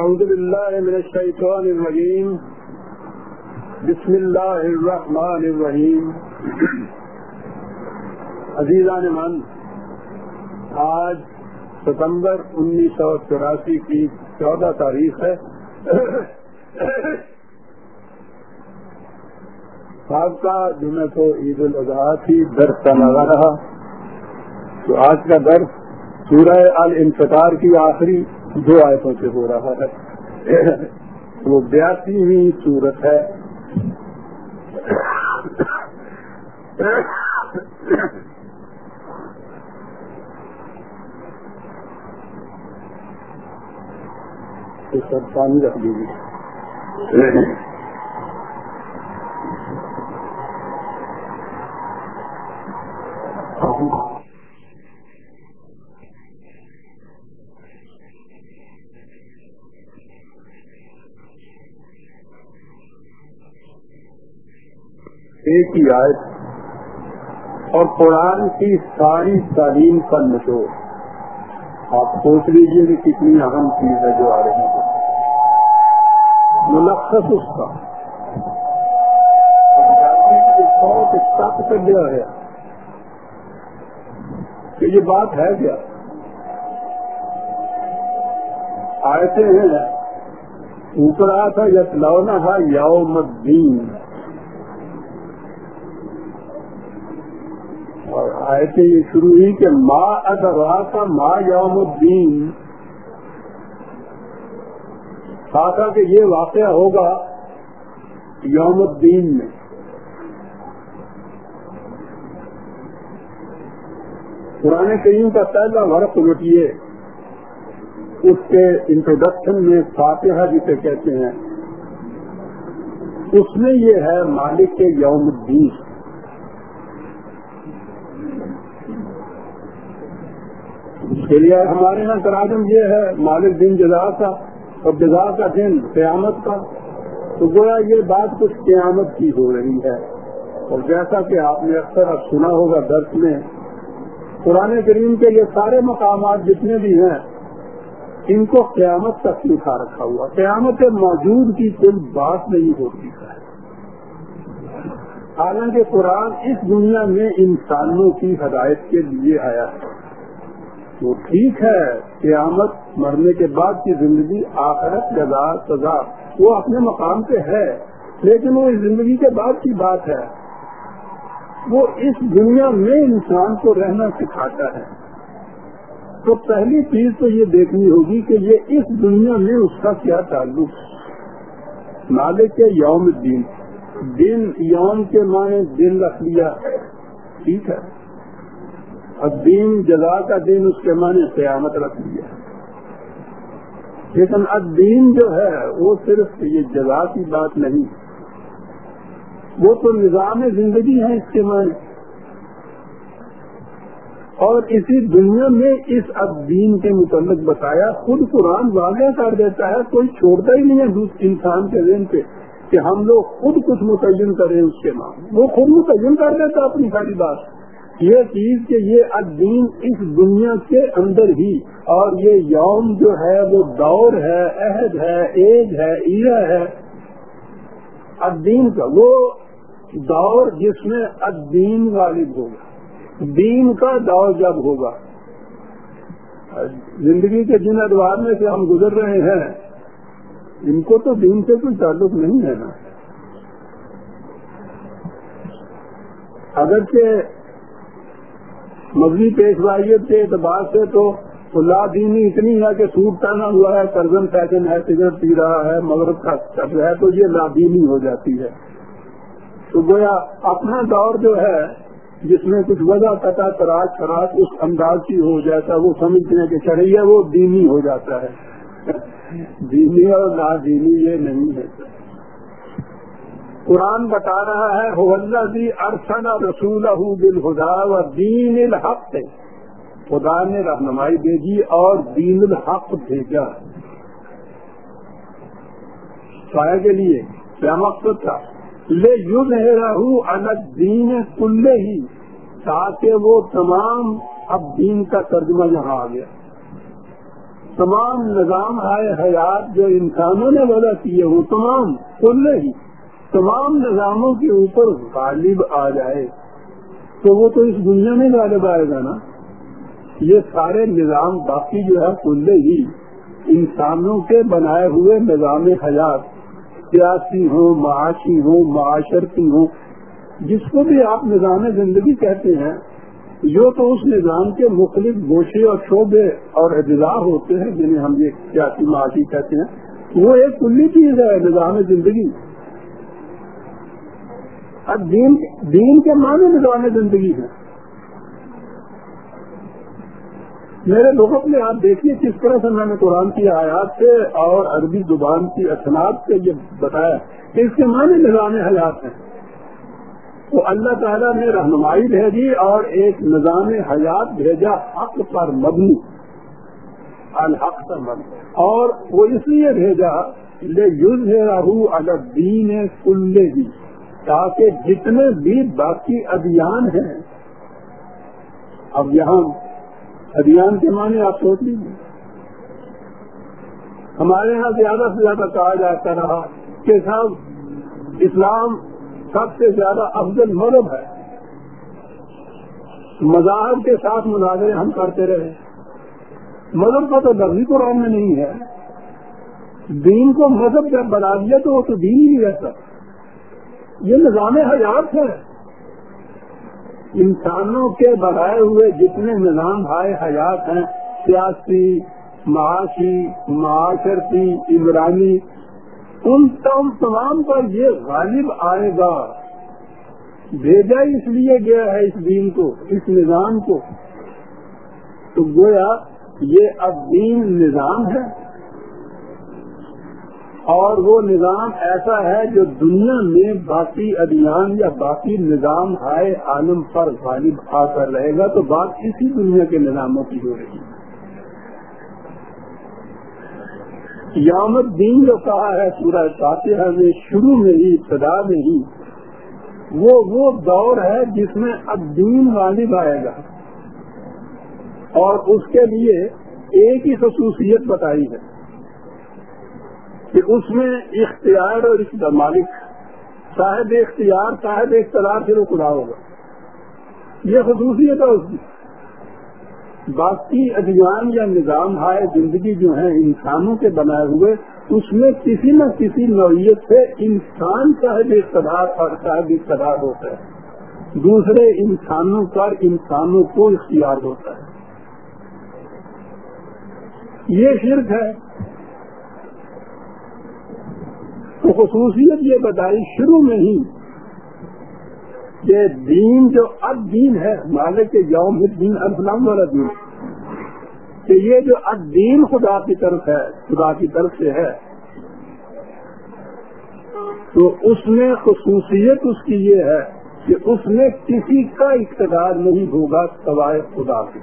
أعوذ بالله من الشيطان الرجيم. بسم الله الرحمن الرحيم. عزیزان من، آج ستمبر انیس سو چوراسی کی چودہ تاریخ ہے۔ صاحب کا جمعہ کو عید الاضحیٰ تھی درس کا لگا رہا۔ تو آج کا درس سورہ الانفطار کی آخری دو آیتوں سے ہو رہا ہے۔ وہ بیاسیویں صورت ہے۔ سب پانی رکھ دیجیے ہاں۔ ایک ہی آیت اور قرآن کی ساری تعلیم کا نچوڑ آپ سوچ لیجیے کہ کتنی اہم چیز ہے جو آ رہی ہے۔ ملخص اس کا۔ بہت سخت کر دیا ہے کہ یہ بات ہے کیا؟ آئے ہیں۔ اوپر آیا تھا یتلونا تھا یوم الدین۔ اور یہ شروع ہوئی کہ ماں ادرا کا ماں یوم الدین۔ کہا کہ یہ واقعہ ہوگا یوم الدین میں۔ پرانے کریم کا پہلا ورق لوٹیے۔ اس کے انٹروڈکشن میں فاتحہ جسے کہتے ہیں۔ اس میں یہ ہے مالک کے یوم الدین اس کے لیے ہمارے یہاں تراجم یہ ہے، مالک دن جزا کا اور جزا کا دن قیامت کا۔ تو گویا یہ بات کچھ قیامت کی ہو رہی ہے۔ اور جیسا کہ آپ نے اکثر اب سنا ہوگا درس میں، قرآن کریم کے یہ سارے مقامات جتنے بھی ہیں، ان کو قیامت تک اٹھا رکھا ہوا۔ قیامت موجود کی کوئی بات نہیں ہوتی۔ ہے حالانکہ قرآن اس دنیا میں انسانوں کی ہدایت کے لیے آیا ہے۔ وہ ٹھیک ہے، قیامت مرنے کے بعد کی زندگی آخرت جزا، سزا، وہ اپنے مقام پہ ہے، لیکن وہ اس زندگی کے بعد کی بات ہے۔ وہ اس دنیا میں انسان کو رہنا سکھاتا ہے۔ تو پہلی چیز تو یہ دیکھنی ہوگی کہ یہ اس دنیا میں اس کا کیا تعلق ہے۔ کے یوم دن دن یوم کے معنی دن رکھ لیا۔ ٹھیک ہے۔ اب دین جزا کا دن اس کے معنی قیامت رکھ لیا لیکن اب دین جو ہے، وہ صرف یہ جزا کی بات نہیں۔ وہ تو نظام زندگی ہے اس کے معنی۔ اور اسی دنیا میں اس اب دین کے متعلق بتایا، خود قرآن واضح کر دیتا ہے، کوئی چھوڑتا ہی نہیں ہے انسان کے ذہن پہ کہ ہم لوگ خود کچھ متعین کریں اس کے نام وہ خود متعین کر دیتا اپنی ساری بات۔ یہ چیز کہ یہ الدین اس دنیا کے اندر ہی، اور یہ یوم جو ہے وہ دور ہے، عہد ہے، ایج ہے ایرا ہے۔ الدین کا وہ دور جس میں الدین غالب ہوگا۔ دین کا دور جب ہوگا، زندگی کے جن ادوار میں سے ہم گزر رہے ہیں، ان کو تو دین سے کوئی تعلق نہیں ہے نا۔ اگرچہ مذہبی پیشوائیت کے اعتبار سے تو اللہ دینی اتنی ہے کہ سوٹ پہنا ہوا ہے کرزن فیشن ہے، سگریٹ پی رہا ہے، مغرب کا سب ہے، تو یہ لادینی ہو جاتی ہے۔ تو گویا اپنا دور جو ہے، جس میں کچھ وجہ پتا تراش خراش اس انداز کی ہو جاتا ہے، وہ سمجھنے کے چڑھیے وہ دینی ہو جاتا ہے۔ دینی اور نادینی یہ نہیں ہے۔ قرآن بتا رہا ہے ارسن رسول بالخدا و دین الحق۔ خدا نے رہنمائی بھیجی اور دین الحق بھیجا۔ سایہ کے لیے کیا مقصد تھا؟ لے یوگ الگ دین کلے ہی تاکہ وہ تمام اب دین کا ترجمہ یہاں آ گیا۔ تمام نظام آئے، حیات جو انسانوں نے وضع کیے وہ تمام کل ہی تمام نظاموں کے اوپر غالب آ جائے تو وہ تو اس دنیا میں غالب آئے گا نا؟ یہ سارے نظام باقی جو ہے کل ہی انسانوں کے بنائے ہوئے نظام حیات، سیاسی ہوں، معاشی ہوں، معاشرتی ہوں، جس کو بھی آپ نظام زندگی کہتے ہیں جو تو اس نظام کے مختلف گوشے اور شعبے اور اجزاء ہوتے ہیں جنہیں ہم یہ سیاسی معاشی کہتے ہیں۔ وہ ایک کلی چیز ہے نظام زندگی۔ اب دین دین کے معنی نظام زندگی ہے۔ میرے لوگوں میں آپ دیکھیے کس طرح سے میں نے قرآن کی آیات سے اور عربی زبان کی اصناب سے یہ بتایا کہ اس کے معنی نظام حیات ہیں۔ تو اللہ تعالیٰ نے رہنمائی بھیجی اور ایک نظام حیات بھیجا حق پر مبنی۔ الحق پر مبنی۔ اور وہ اس لیے بھیجا لے یوز ہے راہو اگر دین کلے بھی تاکہ جتنے بھی باقی ابھیان ہیں اب یہاں ابھیان کے معنی آپ سوچ لیجیے ہمارے یہاں زیادہ سے زیادہ کہا جاتا رہا کہ صاحب، اسلام سب سے زیادہ افضل مذہب ہے۔ مذاہب کے ساتھ مناظرے ہم کرتے رہے۔ مذہب کا تو لفظی قرآن میں نہیں ہے۔ دین کو مذہب جب بنا دیا تو وہ تو دین ہی نہیں رہتا یہ نظام حیات ہے۔ انسانوں کے بڑھائے ہوئے جتنے نظام ہائے حیات ہیں، سیاسی، معاشی، معاشرتی، عمرانی، ان تم تمام پر یہ غالب آئے گا۔ بھیجا اس لیے گیا ہے اس دین کو، اس نظام کو۔ تو گویا یہ اب دین نظام ہے۔ اور وہ نظام ایسا ہے جو دنیا میں باقی ادیان یا باقی نظام آئے عالم پر غالب آ کر رہے گا تو بات اسی دنیا کے نظاموں کی ہو رہی ہے۔ یامت دین جو کہا ہے سورہ فاتحہ میں، شروع میں ہی، ابتدا میں ہی، وہ وہ دور ہے جس میں اب دین غالب آئے گا۔ اور اس کے لیے ایک ہی خصوصیت بتائی ہے۔ کہ اس میں اختیار اور اس کا مالک صاحب اختیار، صاحب اقتدار سے وہ کھلا ہوگا۔ یہ خصوصیت ہے اس کی۔ باقی ادیان یا نظام ہائے زندگی جو ہیں انسانوں کے بنائے ہوئے، اس میں کسی نہ کسی نوعیت سے انسان صاحب اقتدار اور صاحب اقتدار ہوتا ہے۔ دوسرے انسانوں پر انسانوں کو اختیار ہوتا ہے۔ یہ شرک ہے۔ تو خصوصیت یہ بتائی شروع میں ہی کہ دین جو اب دین ہے، مالک کے یوم دین الفلام والا دین۔ کہ یہ جو اب دین خدا کی طرف ہے، خدا کی طرف سے ہے، تو اس میں خصوصیت اس کی یہ ہے کہ اس میں کسی کا اقتدار نہیں ہوگا سوائے خدا کی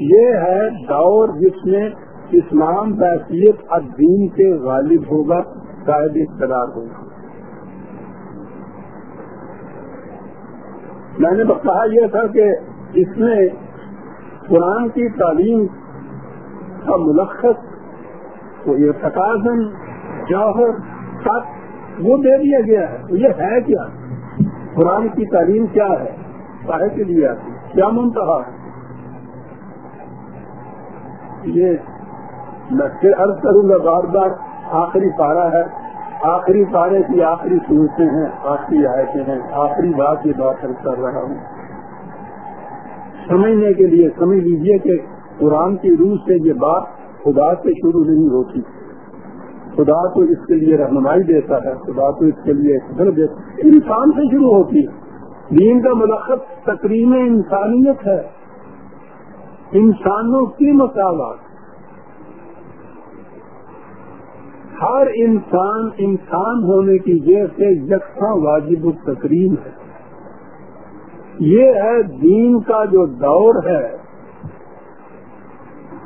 یہ ہے دور جس میں اسلام بحثیت الدین کے غالب ہوگا۔ شاید اقتدار ہوگا میں نے کہا یہ تھا کہ اس میں قرآن کی تعلیم کا ملخص وہ یہ تقاضن، جوہر سچ وہ دے دیا گیا ہے۔ یہ ہے کیا؟ قرآن کی تعلیم کیا ہے؟ کاہے کے لیے آتی کیا منتہا ہے؟ یہ میں پھر عرض کروں گا بار بار آخری پارا ہے۔ آخری پارے کی آخری صورتیں ہیں، آخری آیتیں ہیں۔ آخری بات یہ بات کر رہا ہوں۔ سمجھنے کے لیے، سمجھ لیجیے کہ قرآن کی روح سے یہ بات خدا سے شروع نہیں ہوتی۔ خدا تو اس کے لیے رہنمائی دیتا ہے، خدا تو اس کے لیے دیتا ہے۔ انسان سے شروع ہوتی ہے۔ دین کا ملخص تقریم انسانیت ہے۔ انسانوں کی مساوات۔ ہر انسان انسان ہونے کی وجہ سے یکساں واجب التقریم ہے۔ یہ ہے دین کا جو دور ہے،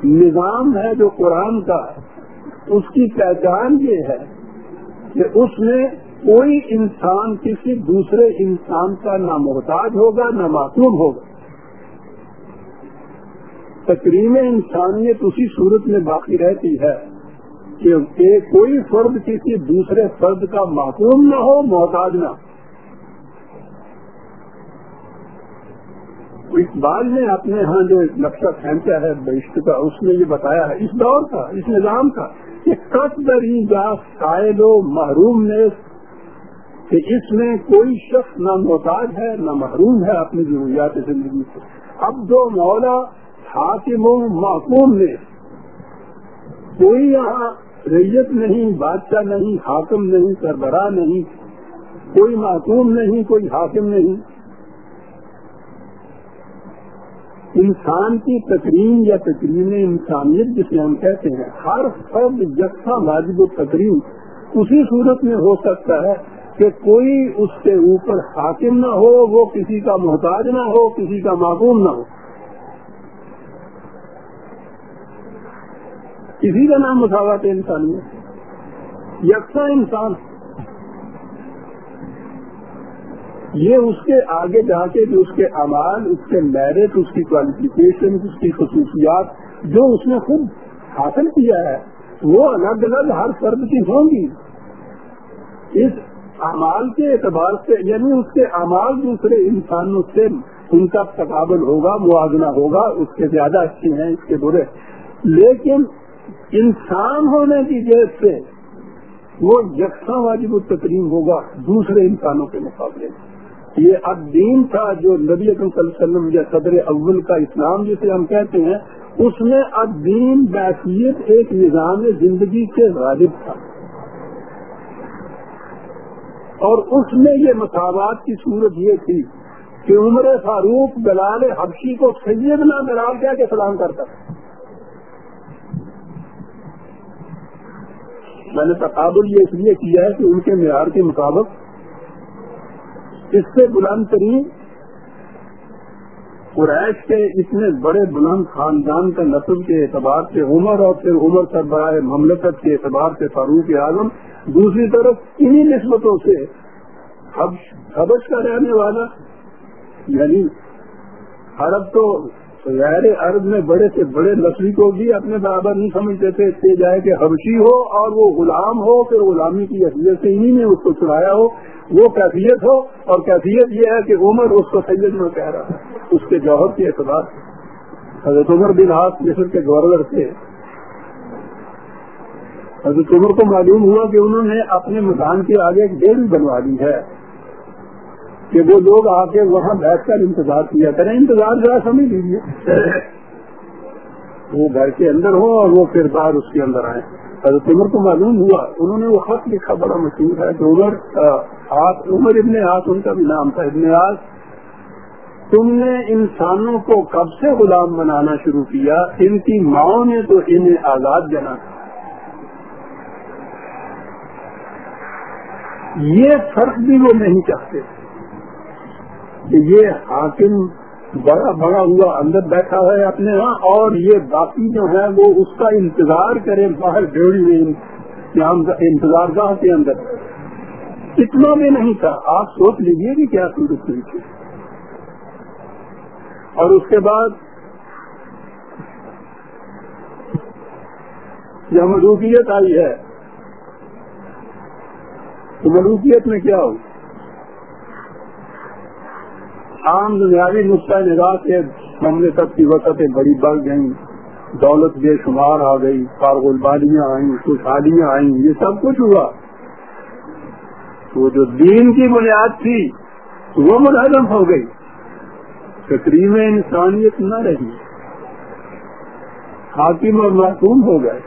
نظام ہے جو قرآن کا، اس کی پہچان یہ ہے کہ اس میں کوئی انسان کسی دوسرے انسان کا نہ محتاج ہوگا، نہ معصوم ہوگا۔ تقریم انسانیت اسی صورت میں باقی رہتی ہے۔ کہ کوئی فرد کسی دوسرے فرد کا معقوم نہ ہو، محتاج نہ اقبال نے اپنے ہاں جو نقشہ پھینکا ہے، بہشت کا، اس میں یہ بتایا ہے، اس دور کا، اس نظام کا، کہ کس دری جا قائد و محروم نے کہ اس میں کوئی شخص نہ محتاج ہے، نہ محروم ہے اپنی ضروریات زندگی سے۔ اب جو مولا حاکم و معقوم نے کوئی یہاں ریت نہیں، بادشاہ نہیں، حاکم نہیں، سربراہ نہیں، کوئی معقوم نہیں، کوئی حاکم نہیں۔ انسان کی تقریم یا تقریم انسانیت جسے ہم کہتے ہیں، ہر فرد یکساں واجب و تقریم اسی صورت میں ہو سکتا ہے کہ کوئی اس کے اوپر حاکم نہ ہو، وہ کسی کا محتاج نہ ہو، کسی کا معقوم نہ ہو۔ کسی کا نام مساوات انسانیت یکساں انسان۔ یہ اس کے آگے جا کے جو اس کے امال اس کے میرٹ اس کی کوالیفیکیشن اس کی خصوصیات جو اس نے خود حاصل کیا ہے، وہ الگ الگ ہر فرد کی ہوں گی۔ اس امال کے اعتبار سے یعنی اس کے امال دوسرے انسانوں سے ان کا تقابل ہوگا، موازنہ ہوگا، اس کے زیادہ اچھے ہیں، اس کے برے۔ لیکن انسان ہونے کی جیب سے وہ یکساں واجب التقریم ہوگا دوسرے انسانوں کے مقابلے میں۔ یہ الدین تھا جو نبی اکرم صلی اللہ علیہ وسلم یا صدر اول کا اسلام جسے ہم کہتے ہیں، اس میں الدین بیسیت ایک نظام زندگی کے غالب تھا۔ اور اس میں یہ مساوات کی صورت یہ تھی کہ عمر فاروق بلال حبشی کو سیدنا بلال کیا کہ سلام کرتا میں نے تقابل یہ اس لیے کیا ہے کہ ان کے معیار کے مطابق اس سے بلند ترین قریش کے اتنے بڑے بلند خاندان کا نسل کے اعتبار سے عمر اور پھر عمر سربراہ مملکت کے اعتبار سے فاروق اعظم، دوسری طرف انہی نسبتوں سے حبش کا رہنے والا یعنی عرب تو غیر عرب میں بڑے سے بڑے نسلی کو بھی اپنے برابر نہیں سمجھتے تھے، اس جائے کہ حبشی ہو اور وہ غلام ہو، پھر غلامی کی حیثیت سے انہی نے اس کو چڑھایا ہو، وہ کیفیت ہو اور کیفیت یہ ہے کہ عمر اس کو سید میں کہہ رہا ہے اس کے جوہر کے اعتبار حضرت عمر بن ہاتھ مصر کے گورنر تھے۔ حضرت عمر کو معلوم ہوا کہ انہوں نے اپنے مکان کے آگے ایک ڈیری بنوا دی ہے۔ کہ وہ لوگ آ کے وہاں بیٹھ کر انتظار کیا کریں۔ انتظار ذرا سمجھ لیجیے وہ گھر کے اندر ہو اور وہ پھر باہر اس کے اندر آئے۔ حضرت عمر کو معلوم ہوا۔ انہوں نے وہ خط لکھا، بڑا مشہور ہے کہ عمر ہاتھ عمر ابن ہاتھ ان کا بھی نام تھا ابن آج تم نے انسانوں کو کب سے غلام بنانا شروع کیا؟ ان کی ماؤں نے تو انہیں آزاد جنا تھا یہ فرق بھی وہ نہیں چاہتے۔ کہ یہ حاکم بڑا بڑا ہوا اندر بیٹھا ہے اپنے ہاں اور یہ باقی جو ہے وہ اس کا انتظار کرے باہر ڈیڑھی میں انتظار گاہ کے اندر؟ اتنا بھی نہیں تھا۔ آپ سوچ لیجیے کہ کیا صورت ہوئی تھی اور اس کے بعد جب ملوکیت آئی ہے، تو ملوکیت میں کیا ہو عام دنیاوی نقطۂ نگاہ کے معاملے تک کی وقت بڑی بڑھ گئی دولت بے شمار آ گئی کارگلبالیاں آئیں، خوشحالیاں آئیں، یہ سب کچھ ہوا۔ وہ جو دین کی بنیاد تھی وہ منہدم ہو گئی۔ تقریب انسانیت نہ رہی۔ حاکم اور معصوم ہو گئے۔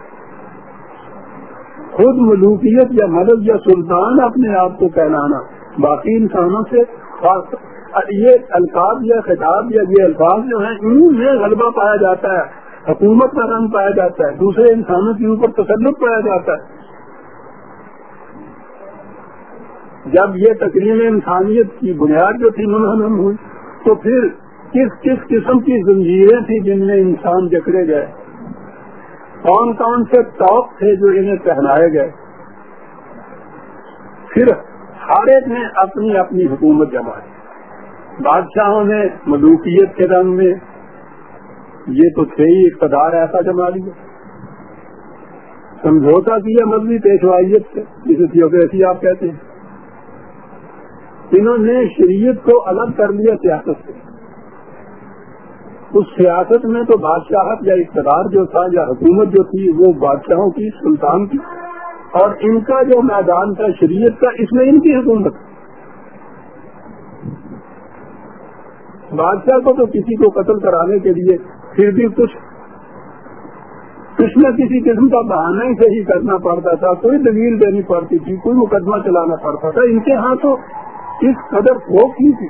خود ملوکیت یا مدد یا سلطان اپنے آپ کو کہلانا باقی انسانوں سے خاص یہ الفاظ یا خطاب یا یہ الفاظ جو ہیں انہیں میں غلبہ پایا جاتا ہے، حکومت کا رنگ پایا جاتا ہے، دوسرے انسانوں کے اوپر تسلط پایا جاتا ہے۔ جب یہ تقریم انسانیت کی بنیاد جو تھی منہدم ہوئی، تو پھر کس کس قسم کی زنجیریں تھیں جن میں انسان جکڑے گئے؟ کون کون سے ٹاپ تھے جو انہیں پہنائے گئے؟ پھر ہر ایک نے اپنی اپنی حکومت جمائی۔ بادشاہوں نے، ملوکیت کے رنگ میں، یہ تو تھے ہی اقتدار ایسا جما لیا۔ سمجھوتا کیا مذہبی پیشوائیت سے، جسے تھیوکریسی آپ کہتے ہیں۔ انہوں نے شریعت کو الگ کر لیا سیاست سے۔ اس سیاست میں تو بادشاہت یا اقتدار جو تھا یا حکومت جو تھی، وہ بادشاہوں کی، سلطان کی۔ اور ان کا جو میدان تھا، شریعت کا، اس میں ان کی حکومت۔ بادشاہ کو تو کسی کو قتل کرانے کے لیے پھر بھی کچھ کچھ نہ کسی قسم کا بہانہ ہی صحیح کرنا پڑتا تھا، کوئی دلیل دینی پڑتی تھی، کوئی مقدمہ چلانا پڑتا تھا۔ ان کے ہاں تو اس قدر فوک کی تھی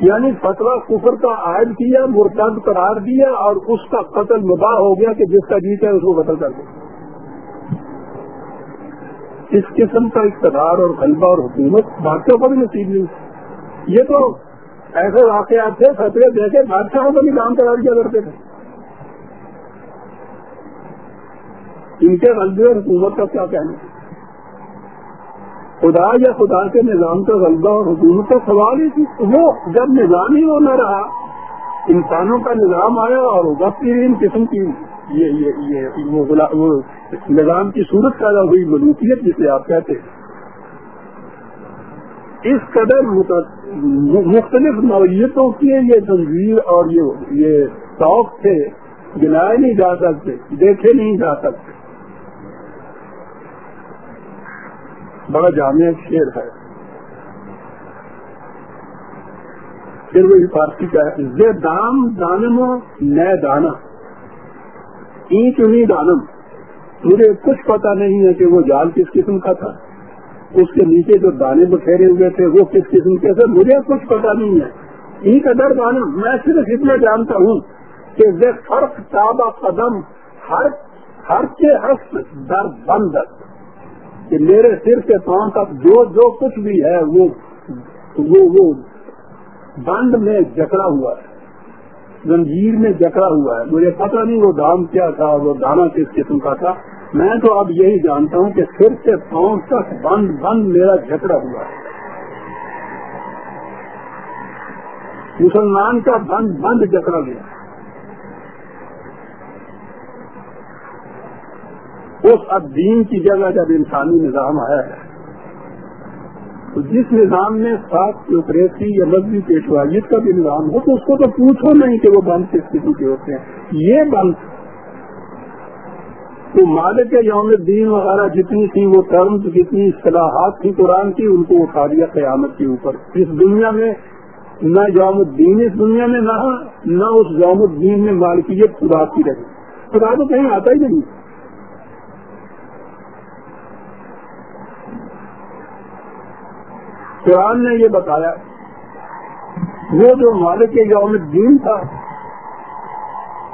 یعنی فتوا کفر کا عائد کیا، مرتد قرار دیا اور اس کا قتل مباح ہو گیا کہ جس کا جیت ہے اس کو قتل کر دیا۔ اس قسم کا اقتدار اور غلبہ اور حکومت بادشاہ کو بھی نصیب نہیں۔ یہ تو ایسے واقعات تھے، فتوے دے کے بادشاہوں کو بھی کام کرا دیا کرتے تھے۔ ان کے غلبے اور حکومت کا کیا کہنا؟ خدا یا خدا کے نظام کا غلبہ اور حکومت کا سوال ہی تھی وہ جب نظام ہی وہ نہ رہا، انسانوں کا نظام آیا اور بہترین قسم کی یہ یہ یہ وہ نظام کی صورت پیدا ہوئی، ملوکیت جسے آپ کہتے ہیں۔ اس قدر مختلف نوعیتوں کی یہ تنظیر اور یہ شوق تھے گنائے نہیں جا سکتے، دیکھے نہیں جا سکتے۔ بڑا جامع شیر ہے۔ پھر وہی فارسی کا ہے۔ زے دام دانم نئے دانا۔ اینٹ نہیں دانم۔ مجھے کچھ پتا نہیں ہے کہ وہ جال کس قسم کا تھا۔ اس کے نیچے جو دانے بکھیرے ہوئے تھے وہ کس قسم کے تھے؟ مجھے کچھ پتا نہیں ہے۔ اینٹ در دانم میں صرف اتنا جانتا ہوں کہ فرق تابا قدم ہر ہر کے ہست در بند کہ میرے سر کے پاؤں تک جو جو کچھ بھی ہے وہ وہ, وہ بند میں جکڑا ہوا ہے۔ زنجیر میں جکڑا ہوا ہے۔ مجھے پتا نہیں وہ دام کیا تھا وہ دانا کس قسم کا تھا۔ میں تو اب یہی جانتا ہوں کہ سر سے پاؤں تک بند بند میرا جکڑا ہوا ہے۔ مسلمان کا بند بند جکڑا گیا۔ اس دین کی جگہ جب انسانی نظام آیا ہے، تو جس نظام میں سات کیوکریسی یا مذہبی پیشوائیت کا بھی نظام ہو، تو اس کو تو پوچھو نہیں کہ وہ بند کس قسم کے ہوتے ہیں۔ یہ بند تو مالک یوم دین وغیرہ جتنی تھی وہ ٹرمز جتنی اصطلاحات تھی قرآن کی، ان کو اٹھا دیا قیامت کے اوپر۔ اس دنیا میں نہ یوم الدین، اس دنیا میں نہ نہ اس یوم الدین میں مالکیت خدا کی رہی۔ خدا تو کہیں آتا ہی نہیں۔ قرآن نے یہ بتایا، وہ جو مالک یوم الدین تھا،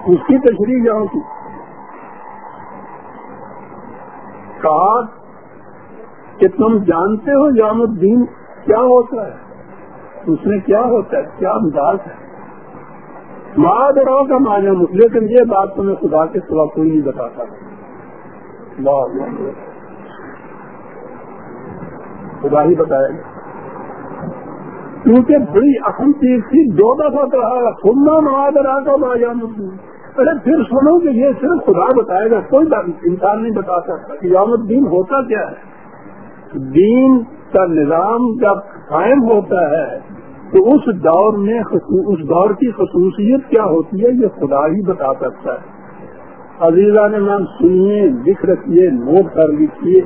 اس کی تشریح یہاں کی۔ کہا کہ تم جانتے ہو یوم الدین کیا ہوتا ہے؟ اس میں کیا ہوتا ہے؟ کیا انداز ہے؟ ماد راؤ کا مانا لیکن یہ بات تمہیں خدا کے سوا کوئی نہیں بتاتا۔ خدا ہی بتائے۔ گا کیونکہ بڑی اہم چیز تھی، دو دفعہ کہا سننا مواد کا باجان ارے پھر سنو کہ یہ صرف خدا بتائے گا، کوئی انسان نہیں بتا سکتا کہ یوم الدین ہوتا کیا ہے۔ دین کا نظام جب قائم ہوتا ہے، تو اس دور میں اس دور کی خصوصیت کیا ہوتی ہے، یہ خدا ہی بتا سکتا ہے۔ عزیزہ نے نام سنیے، لکھ رکھیے، نوٹ کر لیجیے۔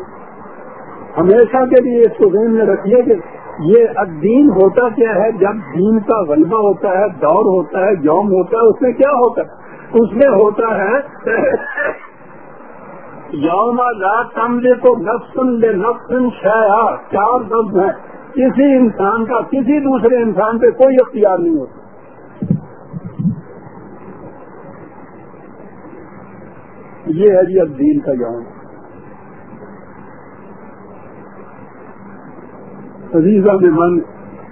ہمیشہ کے لیے اس کو ذہن میں رکھیے کہ یہ دین ہوتا کیا ہے، جب دین کا غلبہ ہوتا ہے، دور ہوتا ہے، یوم ہوتا ہے، اس میں کیا ہوتا ہے؟ اس میں ہوتا ہے یوم لا تملے کو نفسن لے نفسن شاہ چار لفظ ہیں۔ کسی انسان کا، کسی دوسرے انسان پہ کوئی اختیار نہیں ہوتا۔ یہ ہے جی اب دین کا یوم۔ عزیزہ میں من،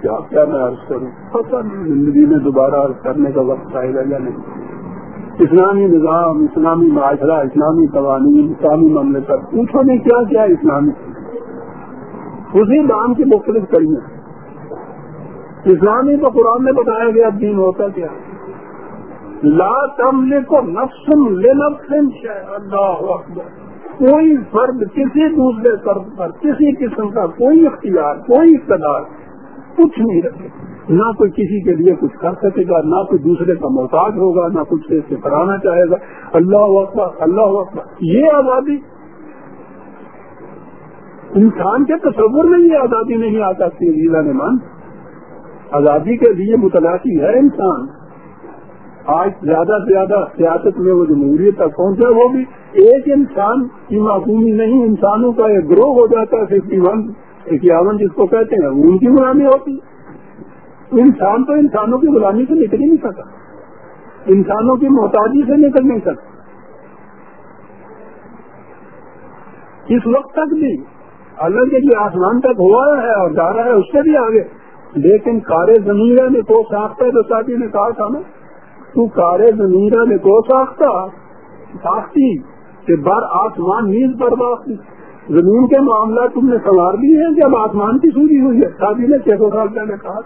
کیا کیا میں عرض کروں؟ پتہ نہیں زندگی میں دوبارہ عرض کرنے کا وقت آئے گا یا نہیں۔ اسلامی نظام، اسلامی معاشرہ، اسلامی قوانین، اسلامی معاملے پر پوچھو نہیں کیا کیا اسلامی؟ اسی نام کی مختلف کریے اسلامی کو قرآن میں بتایا گیا دین ہوتا کیا لا تملے کو نفسم لے نفسم اللہ اکبر۔ کوئی فرد کسی دوسرے فرد پر، کسی قسم کا کوئی اختیار، کوئی اقتدار کچھ نہیں رکھے۔ نہ کوئی کسی کے لیے کچھ کر سکے گا، نہ کوئی دوسرے کا محتاج ہوگا، نہ کچھ سے کرانا چاہے گا۔ اللہ اکبر اللہ اکبر۔ یہ آزادی انسان کے تصور میں یہ آزادی نہیں آ سکتی ضلع نے مان۔ آزادی کے لیے متلاشی ہے انسان۔ آج زیادہ سے زیادہ سیاست میں وہ جمہوریت تک پہنچا وہ بھی ایک انسان کی معصومی نہیں، انسانوں کا ایک گروہ ہو جاتا ہے ففٹی ون اکیاون جس کو کہتے ہیں ان کی غلامی ہوتی۔ ہے انسان تو انسانوں کی غلامی سے نکل ہی نہیں سکا۔ انسانوں کی محتاجی سے نکل نہیں سکتا اس وقت تک بھی اللہ کے لیے آسمان تک ہوا ہے اور جا رہا ہے، اس سے بھی آگے۔ لیکن کارے زمین نے کو ساختہ ہے تو ساتھی نے کہا تھا نا۔ تو کارے زمین نے کو ساختہ، ساختی کہ بار آسمان نیز پر زمین کے معاملات تم نے سنوار دی ہیں جب آسمان کی سوری ہوئی ہے۔ شادی نے چھ سو سال پہلے کہا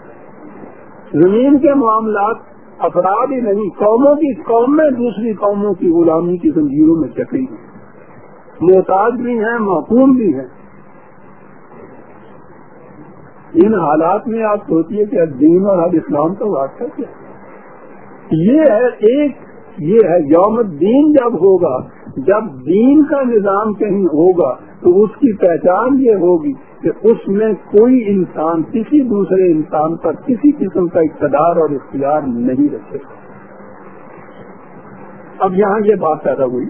زمین کے معاملات افراد ہی نہیں، قوموں کی، قوم میں دوسری قوموں کی غلامی کی زنجیروں میں چکری ہیں محتاج بھی ہیں محکوم بھی ہیں۔ ان حالات میں آپ سوچیے کہ دین اور اب اسلام کا واقعہ کیا۔ یہ ہے ایک، یہ ہے یوم دین جب ہوگا جب دین کا نظام کہیں ہوگا تو اس کی پہچان یہ ہوگی کہ اس میں کوئی انسان کسی دوسرے انسان پر کسی قسم کا اقتدار اور اختیار نہیں رکھے اب یہاں یہ بات پیدا ہوئی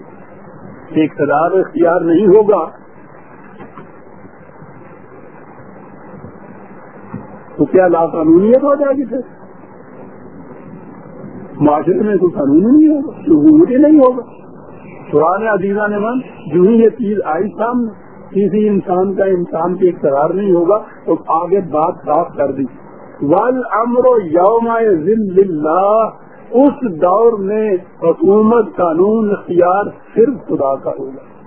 کہ اقتدار اختیار نہیں ہوگا تو کیا لا قانونیت ہو جائے گی پھر؟ معاشرے میں کوئی قانون نہیں ہوگا شہور ہی نہیں ہوگا۔ پرانے عزیزہ نے من، جو ہی یہ چیز آئی سامنے، کسی انسان کا انسان کے اقتدار نہیں ہوگا، تو آگے بات صاف کر دی۔ ول امر یوم اس دور میں حکومت، قانون، اختیار صرف خدا کا ہوگا۔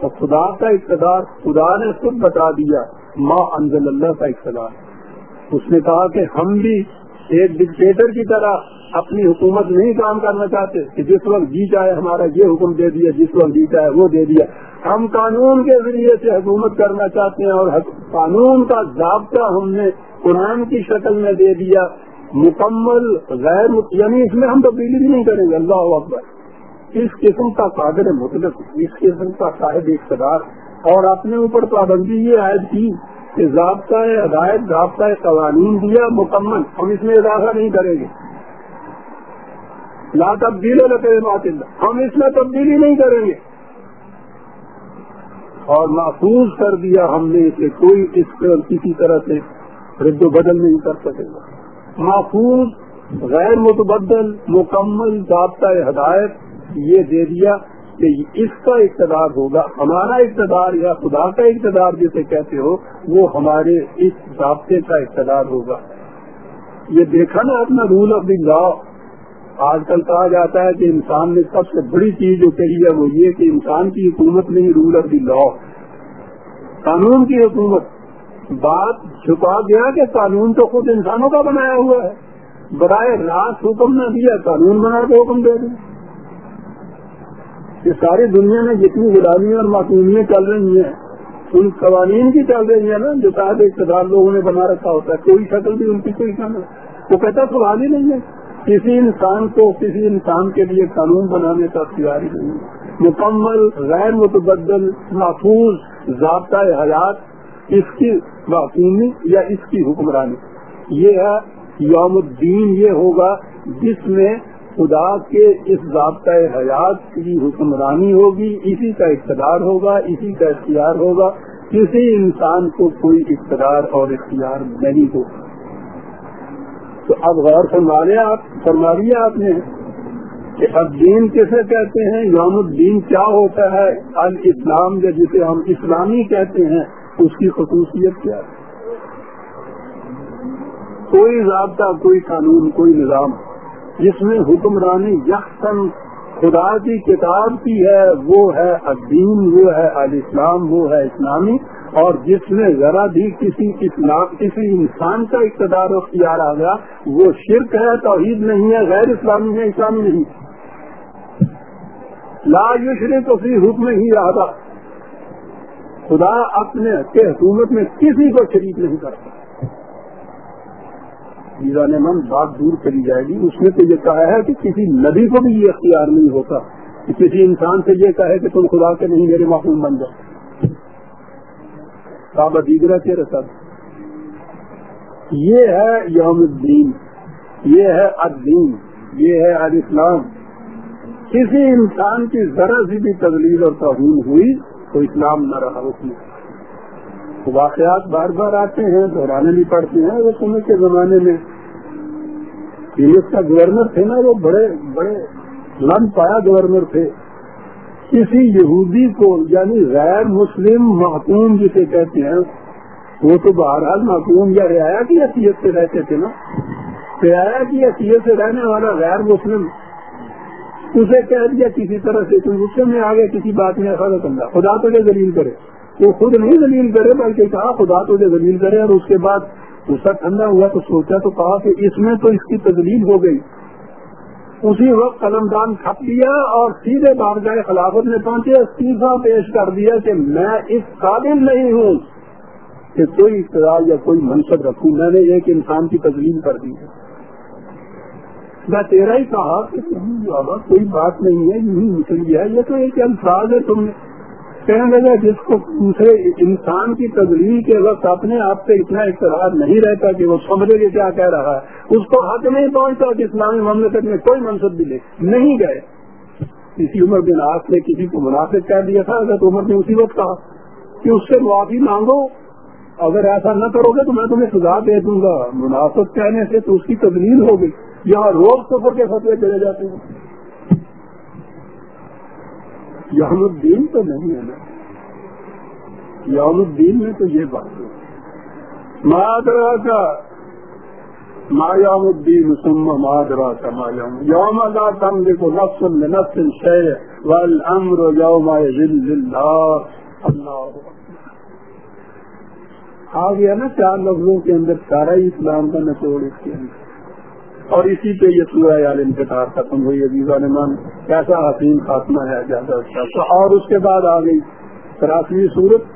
تو خدا کا اقتدار خدا نے خود بتا دیا ماں انزل اللہ کا اقتدار۔ اس نے کہا کہ ہم بھی ایک ڈکٹیٹر کی طرح اپنی حکومت نہیں کام کرنا چاہتے کہ جس وقت جی چاہے ہمارا یہ حکم دے دیا، جس وقت جی چاہے وہ دے دیا۔ ہم قانون کے ذریعے سے حکومت کرنا چاہتے ہیں اور قانون کا ضابطہ ہم نے قرآن کی شکل میں دے دیا۔ مکمل غیر یعنی اس میں ہم تبدیلی بھی نہیں کریں گے۔ اللہ اکبر۔ اس قسم کا قادر مطلق، اس قسم کا صاحب اقتدار اور اپنے اوپر پابندی یہ عائد کی کہ ضابطۂ ہدایت ضابطۂ قوانین دیا، مکمل۔ ہم اس میں اضافہ نہیں کریں گے۔ لا تبدیل ہم اس میں تبدیلی نہیں کریں گے۔ اور محفوظ کر دیا ہم نے کہ کوئی اس کسی طرح سے رد و بدل نہیں کر سکے گا۔ محفوظ، غیر متبدل، مکمل ضابطۂ ہدایت، یہ دے دیا۔ کہ اس کا اقتدار ہوگا، ہمارا اقتدار یا خدا کا اقتدار جسے کہتے ہو، وہ ہمارے اس ضابطے کا اقتدار ہوگا۔ یہ دیکھا نا اپنا رول آف دی لا آج کل کہا جاتا ہے کہ انسان نے سب سے بڑی چیز جو کہی ہے وہ یہ کہ انسان کی حکومت نہیں رول آف دی لا قانون کی حکومت۔ بات چھپا گیا کہ قانون تو خود انسانوں کا بنایا ہوا ہے۔ برائے راست حکم نہ دیا، قانون بنا کے حکم دے دیں یہ ساری دنیا میں جتنی غلامی اور معصومیاں چل رہی ہیں، ان قوانین کی چل رہی ہیں نا، جو صاحب اقتدار لوگوں نے بنا رکھا ہوتا ہے، کوئی شکل بھی ان کی کوئی وہ کہتا سوال ہی نہیں ہے۔ کسی انسان کو کسی انسان کے لیے قانون بنانے کا اختیار ہی نہیں ہے۔ مکمل غیر متبدل محفوظ ضابطۂ حیات اس کی معصومی یا اس کی حکمرانی۔ یہ ہے یوم الدین، یہ ہوگا جس میں خدا کے اس ضابطۂ حیات کی حکمرانی ہوگی، اسی کا اقتدار ہوگا، اسی کا اختیار ہوگا۔ کسی انسان کو کوئی اقتدار اور اختیار نہیں ہوگا۔ تو اب غور فرمانے آپ، فرما لیا آپ نے کہ اب دین کیسے کہتے ہیں؟ یوم الدین کیا ہوتا ہے؟ الاسلام یا جسے ہم اسلامی کہتے ہیں، اس کی خصوصیت کیا ہے؟ کوئی ضابطہ، کوئی قانون، کوئی نظام۔ جس میں حکمرانی یکسن خدا کی کتاب کی ہے، وہ ہے الدین، وہ ہے الاسلام، وہ ہے اسلامی، اور جس میں ذرا بھی کسی اسلام، کسی انسان کا اقتدار اختیار آ گیا، وہ شرک ہے، توحید نہیں ہے، غیر اسلامی ہے، اسلامی نہیں۔ لا یشری تو پھر حکم ہی رہا خدا اپنے کے حکومت میں کسی کو شریک نہیں کرتا۔ نے من بات دور کری جائے گی۔ اس میں تو یہ کہا ہے کہ کسی نبی کو بھی یہ اختیار نہیں ہوتا کہ کسی انسان سے یہ کہے کہ تم خدا کے نہیں میرے معقوم بن جاؤ۔ بابا دیگرا کے رسد یہ ہے یوم الدین۔ یہ ہے الدین۔ یہ ہے الاسلام۔ کسی انسان کی ذرا سی بھی تبلیغ اور توہین ہوئی تو اسلام نہ رہا اس میں۔ واقعات بار بار آتے ہیں دہرانے بھی پڑتے ہیں، وہ سمے کے زمانے میں کا گورنر تھے نا، وہ بڑے بڑے لن پایا گورنر تھے۔ کسی یہودی کو یعنی غیر مسلم محکوم جسے کہتے ہیں، وہ تو بہرحال محکوم یا رعایا کی حیثیت سے رہتے تھے نا۔ رعایا کی حیثیت سے رہنے والا غیر مسلم، اسے کہہ دیا کسی طرح سے تم غصے میں آگے کسی بات میں ایسا کرنا، خدا تو دلیل کرے۔ وہ خود نہیں دلیل کرے بلکہ کہا خدا تجھے دلیل کرے اور اس کے بعد غصہ ٹھنڈا ہوا تو سوچا تو کہا کہ اس میں تو اس کی تدلیل ہو گئی۔ اسی وقت قلم دان کھپ لیا اور سیدھے بار جائے خلافت میں پہنچے استعفا پیش کر دیا کہ میں اس قابل نہیں ہوں کہ کوئی اقتدار یا کوئی منصب رکھوں۔ میں نے ایک انسان کی تدلیل کر دی۔ ہے میں تیرا ہی کہا کہ کوئی بات نہیں ہے یوں نکل گیا یہ تو ایک الفاظ ہے تم نے۔ کہنے لگا، جس کو دوسرے انسان کی تبدیلی کے وقت اپنے آپ سے اتنا اقتدار نہیں رہتا کہ وہ سمجھے کہ کیا کہہ رہا ہے۔ اس کو حق نہیں پہنچتا کہ اسلامی مملکت میں کوئی منصب بھی لے۔ نہیں گئے۔ کسی عمر بن آس نے کسی کو مناسب کہہ دیا تھا اگر عمر نے اسی وقت کہا کہ اس سے معافی مانگو۔ اگر ایسا نہ کرو گے تو میں تمہیں سزا دے دوں گا۔ مناسب کہنے سے تو اس کی تبدیل ہو گئی۔ یہاں روز سفر کے فتوے چلے جاتے ہیں۔ یوم الدین تو نہیں ہے نا۔ یوم الدین میں تو یہ بات ہے۔ مادرا کا ما یوم الدین سم مادرا کا ما یوم۔ یوم اللہ تم دیکھو نفس نفس شے والامر یوم ذل اللہ اللہ آ گیا نا چار لفظوں کے اندر سارا ہی اسلام کا نچوڑ اس کے اندر۔ اور اسی پہ یہ سورہ یال انتظار ختم ہوئی عزیزہ نمان کیسا حسین خاتمہ ہے زیادہ اچھا اور اس کے بعد آ گئی سراسوی سورت،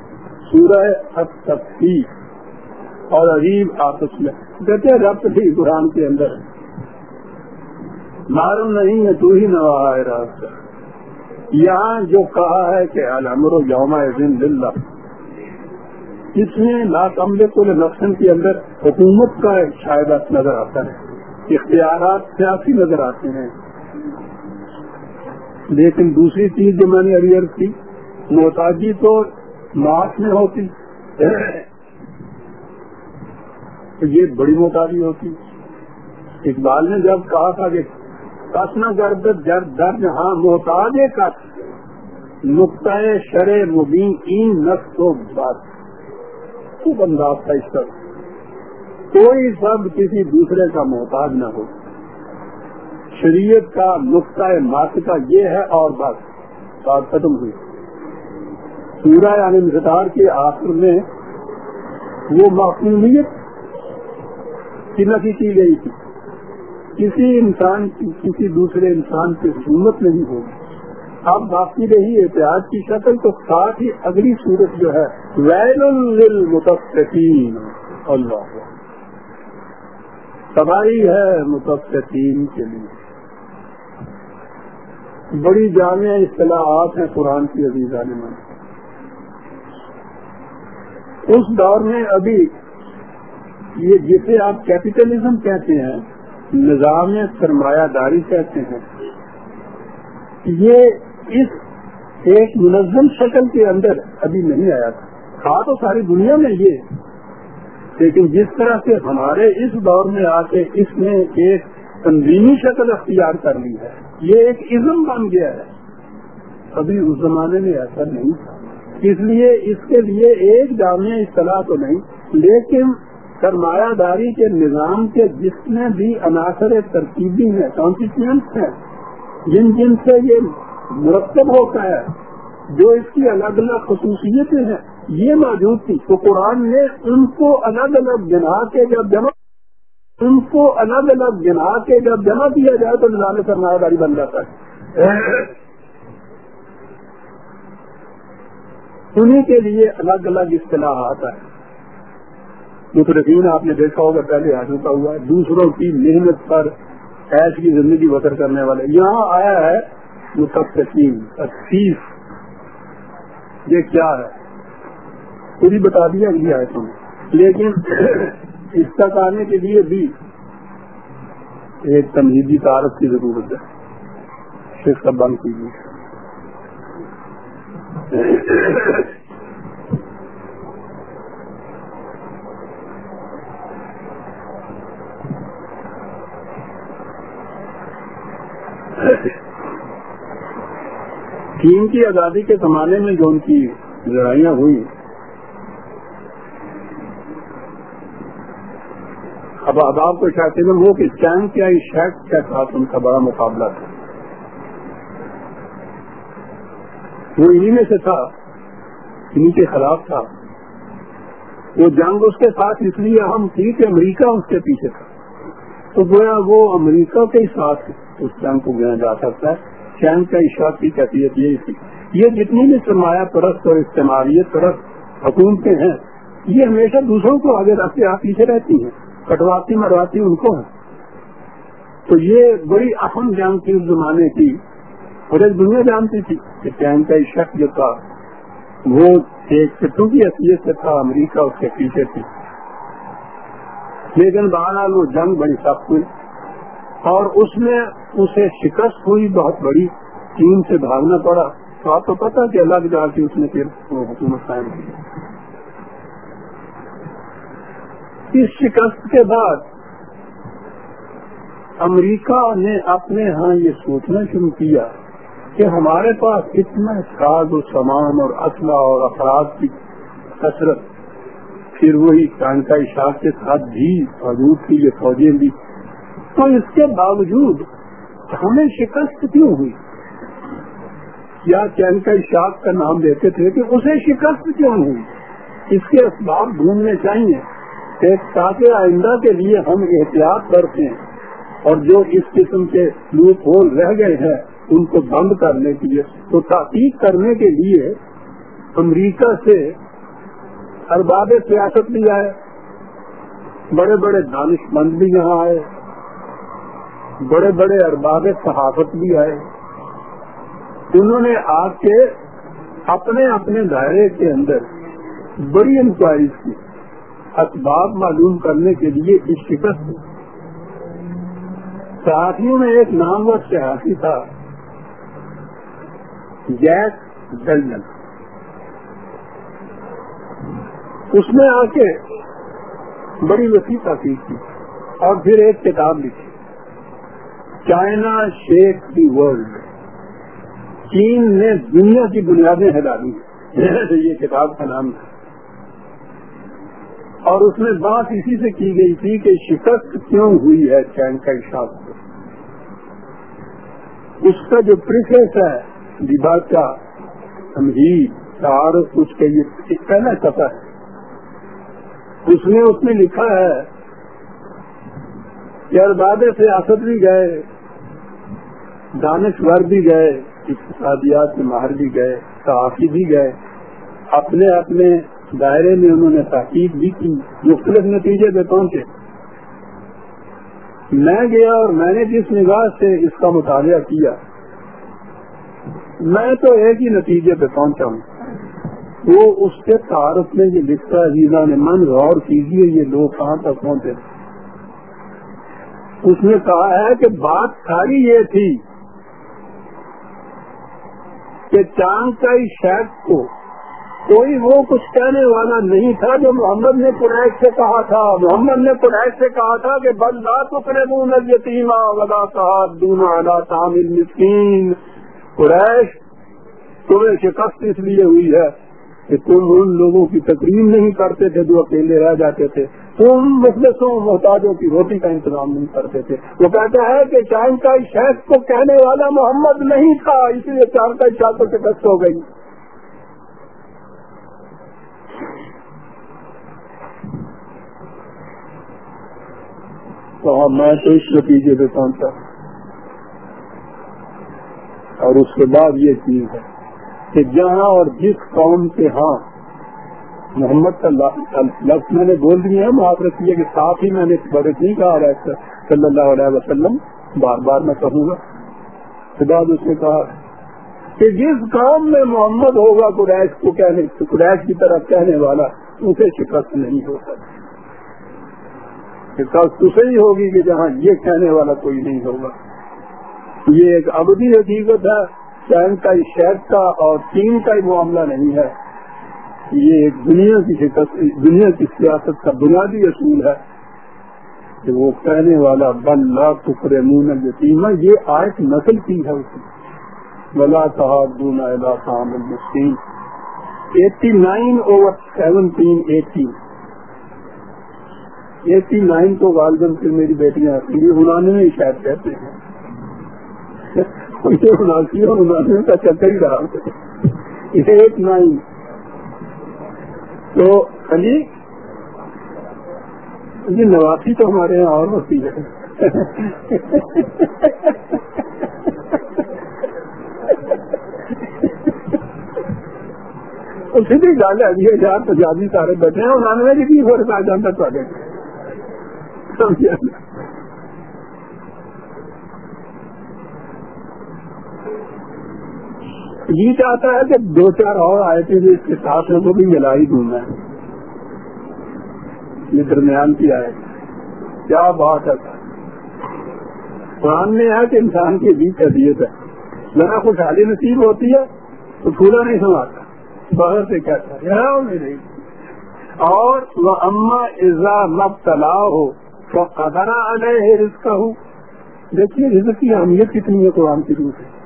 سورہ تفصیل اور عجیب آپس میں. کہتے ربط تھی قرآن کے اندر معلوم نہیں ہے، تو ہی نوا ہے راستہ. یہاں جو کہا ہے کہ المر یوم دن دلہ اس میں لاکمل کل نقصن کے اندر حکومت کا ایک شاید نظر آتا ہے. اختیارات سیاسی نظر آتے ہیں۔ لیکن دوسری چیز جو میں نے ابھی عرض کی، محتاجی تو معاش میں ہوتی، تو یہ بڑی محتاجی ہوتی۔ اقبال نے جب کہا تھا کہ کسنا گرد جب درج ہاں محتاج کس۔ نقطۂ شرے مبین این نقص و بات۔ خوب انداز تھا اس طرح کوئی سب کسی دوسرے کا محتاج نہ ہو۔ شریعت کا نقطۂ مات یہ ہے اور بس، بات ختم ہوئی۔ سورہ یعنی کے آخر میں وہ معقولیت کی نفی کی گئی تھی؟ کسی انسان کی، کسی دوسرے انسان کی حکومت نہیں ہوگی۔ اب باقی رہی احتیاط کی شکل، تو ساتھ ہی اگلی صورت جو ہے ویل المتفقین اللہ۔ تباہی ہے متفقین کے لیے۔ بڑی جامع اصطلاحات ہیں قرآن کی عزیز عالمان اس دور میں ابھی یہ جسے آپ کیپیٹلزم کہتے ہیں، نظام سرمایہ داری کہتے ہیں، یہ اس ایک منظم شکل کے اندر ابھی نہیں آیا تھا۔ تھا تو ساری دنیا میں یہ لیکن جس طرح سے ہمارے اس دور میں آ کے اس نے ایک تنظیمی شکل اختیار کر لی ہے، یہ ایک عزم بن گیا ہے۔ ابھی اس زمانے میں ایسا نہیں تھا۔ اس لیے اس کے لیے ایک جامع اصطلاح تو نہیں، لیکن سرمایہ داری کے نظام کے جس میں بھی عناصر ترکیبی ہیں کانسٹیٹوئنٹ ہیں، جن جن سے یہ مرتب ہوتا ہے جو اس کی الگ الگ خصوصیتیں ہیں، یہ موجود تھی۔ تو قرآن نے ان کو الگ الگ گنا کے جب جمع ان کو الگ الگ گنا کے جب جمع کیا جائے تو نظام سرمایہ داری بن جاتا ہے۔ انہیں کے لیے الگ الگ اصطلاحات ہے۔ مترقین آپ نے دیکھا ہوگا، پہلے آ چکا ہوا ہے، دوسروں کی محنت پر ایس کی زندگی بسر کرنے والے۔ یہاں آیا ہے متفقین تفصیف یہ کیا ہے؟ پوری بتا دیا گیا ہے تمہیں لیکن اس تک آنے کے لیے بھی ایک تمہیدی تعارف کی ضرورت ہے۔ صرف بند کیجیے۔ چین کی آزادی کے زمانے میں جو ان کی لڑائیاں ہوئی۔ اب آداب کو چاہتے ہیں وہ کہ چین کیا شیک کے ساتھ ان کا بڑا مقابلہ تھا۔ وہ انہیں میں سے تھا انہیں کے خلاف تھا۔ وہ جنگ اس کے ساتھ، اس لیے اہم تھی کہ امریکہ اس کے پیچھے تھا۔ تو گویا وہ امریکہ کے ساتھ اس جنگ کو گیا جا سکتا ہے۔ چین کا اشاعت کی کیفیت یہی تھی یہ جتنی بھی سرمایہ پرست اور استعمالیت پرست حکومتیں ہیں، یہ ہمیشہ دوسروں کو آگے رکھتے آپ پیچھے رہتی ہیں، کٹواتی مرواتی ان کو ہے تو یہ بڑی اہم جنگ تھی اس زمانے کی۔ اور ایک دنیا جانتی تھی کہ چین کا شخص جو تھا، وہ ایک سٹو کی حیثیت سے تھا، امریکہ اس کے پیچھے تھی۔ لیکن بہرحال وہ جنگ بڑی سخت ہوئی۔ اور اس میں اسے شکست ہوئی، بہت بڑی چین سے بھاگنا پڑا۔ تو آپ کو پتا کہ الگ جا کے اس نے پھر وہ حکومت قائم کی۔ اس شکست کے بعد امریکہ نے اپنے ہاں یہ سوچنا شروع کیا کہ ہمارے پاس اتنا ساز و سامان اور اسلحہ اور افراد کی کثرت، پھر وہی کا اشاعت کے ساتھ بھی موجود تھی یہ فوجیں بھی۔ تو اس کے باوجود ہمیں شکست کیوں ہوئی؟ یا چین کا کا نام دیتے تھے کہ اسے شکست کیوں ہوئی؟ اس کے اسباب ڈھونڈنے چاہیے۔ تاکہ آئندہ کے لیے ہم احتیاط کرتے ہیں اور جو اس قسم کے لوپ ہول رہ گئے ہیں، ان کو بند کرنے کے لیے۔ تو تحقیق کرنے کے لیے امریکہ سے ارباب سیاست بھی آئے، بڑے بڑے دانش مند بھی یہاں آئے۔ بڑے بڑے ارباب صحافت بھی آئے۔ انہوں نے آ کے اپنے اپنے دائرے کے اندر بڑی انکوائریز کی، اسباب معلوم کرنے کے لیے اس شکست صحافیوں میں ایک نامور صحافی تھا، جیک ڈلن اس نے آ کے بڑی وسیع تحقیق کی اور پھر ایک کتاب لکھی۔ چائنا شیک دی ورلڈ چین نے دنیا کی بنیادیں ہلا دی یہ کتاب کا نام ہے۔ اور اس میں بات اسی سے کی گئی تھی کہ شکست کیوں ہوئی ہے چین کا اشاعت اس کا جو پریفیس ہے بات کا تمہید تعارف کچھ کا یہ پہلا سفا ہے۔ اس نے اس میں لکھا ہے کہ ارباب سیاست بھی گئے۔ دانشور بھی گئے، اقتصادیات کے ماہر بھی گئے صحافی بھی گئے۔ اپنے اپنے دائرے میں انہوں نے تحقیق بھی کی، مختلف نتیجے پہ پہنچے۔ میں گیا اور میں نے جس نگاہ سے اس کا مطالعہ کیا، میں تو ایک ہی نتیجے پہ پہنچا ہوں۔ وہ اس کے تعارف میں یہ لکھتا ہے جیزا نے من غور کیجیے یہ لوگ کہاں تک پہنچے؟ اس نے کہا ہے کہ بات ساری یہ تھی کہ چاند کا شیخ کو کوئی وہ کچھ کہنے والا نہیں تھا جو محمد نے قریش سے کہا تھا۔ محمد نے قریش سے کہا تھا کہ بندہ تو کرے یتیما ودا صاحب دونا تعمیر مسکین قریش تمہیں شکست اس لیے ہوئی ہے۔ کہ تم ان لوگوں کی تقریم نہیں کرتے تھے جو اکیلے رہ جاتے تھے۔ تم مخلصوں محتاجوں کی روٹی کا انتظام نہیں کرتے تھے۔ وہ کہتا ہے کہ کا شیخ کو کہنے والا محمد نہیں تھا، اس لیے چارکائی شاخ کو شکست ہو گئی۔ تو میں تو اس نتیجے پہ پہنچا اور اس کے بعد یہ چیز ہے۔ کہ جہاں اور جس قوم کے ہاں محمد لفظ میں نے بول دیا ہے معاف رکھیے کہ ساتھ ہی میں نے برس نہیں کہا رہا صلی اللہ علیہ وسلم، بار بار میں کہوں گا۔ بعد اس نے کہا کہ جس قوم میں محمد ہوگا، قریش کو کہنے، قریش کی طرف کہنے والا، اسے شکست نہیں ہو سکتی شکست اسے ہی ہوگی کہ جہاں یہ کہنے والا کوئی نہیں ہوگا۔ یہ ایک ابدی حقیقت ہے۔ چین کا شہد کا اور چین کا ہی معاملہ نہیں ہے۔ یہ ایک دنیا کی شکست، دنیا کی سیاست کا بنیادی اصول ہے کہ وہ کہنے والا، بل لا ٹکڑے مون یتیمہ یہ آئٹ نسل کی ہے اس کی بلا صاحب مسلم eighty nine over seventeen, eighty. Eighty nine کو غالباً سے میری بیٹیاں یہ انانوے شاید کہتے ہیں۔ اناسی اور انانوے کا چکر ہی رہا۔ اسے ایٹ نائن تو علی یہ نواسی تو ہمارے یہاں اور ہوتی ہے۔ سیدھی گل ہے یہ ہزار پنجابی سارے بیٹھے ہیں انہوں نے بھی فرق آ جاتا تھوڑے یہ چاہتا ہے کہ دو چار اور آئے تھے جو اس کے ساتھ میں وہ بھی ملا ہی دوں میں۔ یہ درمیان کی آئے کیا بات ہے؟ قرآن میں ہے کہ انسان کی بھی طبیعت ہے۔ ذرا خوشحالی نصیب ہوتی ہے تو پھولا نہیں سناتا باہر سے کہتا ہے اور وہ اما ازا مب تلا ہو تو قدرا علیہ رزق ہوں دیکھیے رزق کی اہمیت کتنی ہے قرآن کی روح سے۔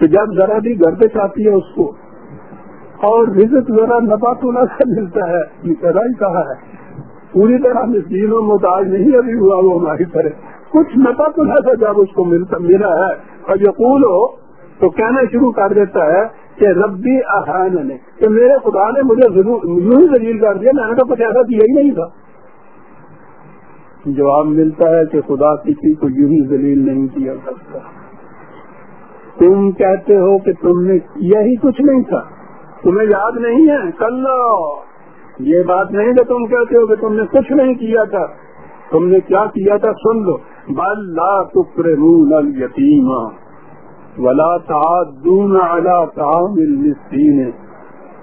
کہ جب ذرا بھی گھر پہ چاہتی ہے اس کو، اور رزق ذرا نفا تو نہ ملتا ہے، یہ پیدا ہی کہا ہے؟ پوری طرح مسکین و محتاج نہیں ابھی ہوا وہ ہماری طرح۔ کچھ نفا تو نہ جب اس کو ملتا، ملا ہے۔ اور یقول ہو، تو کہنا شروع کر دیتا ہے کہ ربی احان نے کہ میرے خدا نے مجھے یوں ہی ذلیل کر دیا، میں نے تو کچھ ایسا کیا ہی نہیں تھا۔ جواب ملتا ہے کہ خدا کسی کو یوں ہی ذلیل نہیں کیا کرتا تم کہتے ہو کہ تم نے یہی کچھ نہیں تھا۔ تمہیں یاد نہیں ہے؟ کل یہ بات نہیں کہ تم کہتے ہو کہ تم نے کچھ نہیں کیا تھا۔ تم نے کیا کیا تھا؟ سن لو۔ بل لا یتیم ولا تعدون على طعام المسكين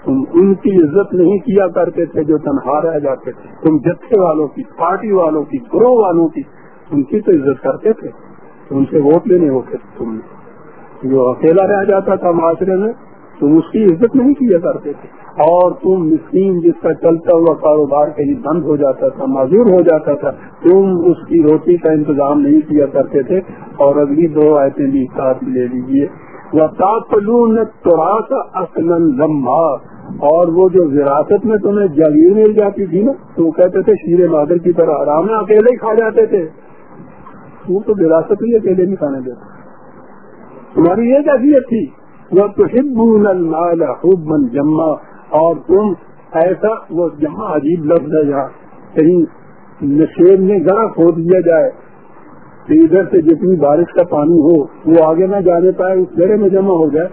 تم ان کی عزت نہیں کیا کرتے تھے جو تنہا رہ جاتے تھے۔ تم جتھے والوں کی، پارٹی والوں کی، گروہ والوں کی، ان کی تو عزت کرتے تھے۔ ان سے ووٹ لینے ہوتے تھے تم نے۔ جو اکیلا رہ جاتا تھا معاشرے میں، تم اس کی عزت نہیں کیا کرتے تھے۔ اور تم مسکین جس کا چلتا ہوا کاروبار کہیں بند ہو جاتا تھا، معذور ہو جاتا تھا، تم اس کی روٹی کا انتظام نہیں کیا کرتے تھے۔ اور اگلی دو آیتیں بھی ساتھ لے لیجیے وہ لمبا اور وہ جو وراثت میں تمہیں جاگیر مل جاتی تھی نا، تو کہتے تھے، شیر بہادر کی طرح آرام میں اکیلے ہی کھا جاتے تھے۔ وہ تو وراثت ہی اکیلے نہیں کھانے دیتے۔ تمہاری یہ کیفیت تھی۔ وہ تو خوب من جمع اور تم ایسا وہ جمع عجیب لفظ ہے جہاں کہیں نشیب میں گڑا کھود دیا جائے کہ ادھر سے جتنی بارش کا پانی ہو، وہ آگے نہ جانے پائے، اس گڑے میں جمع ہو جائے۔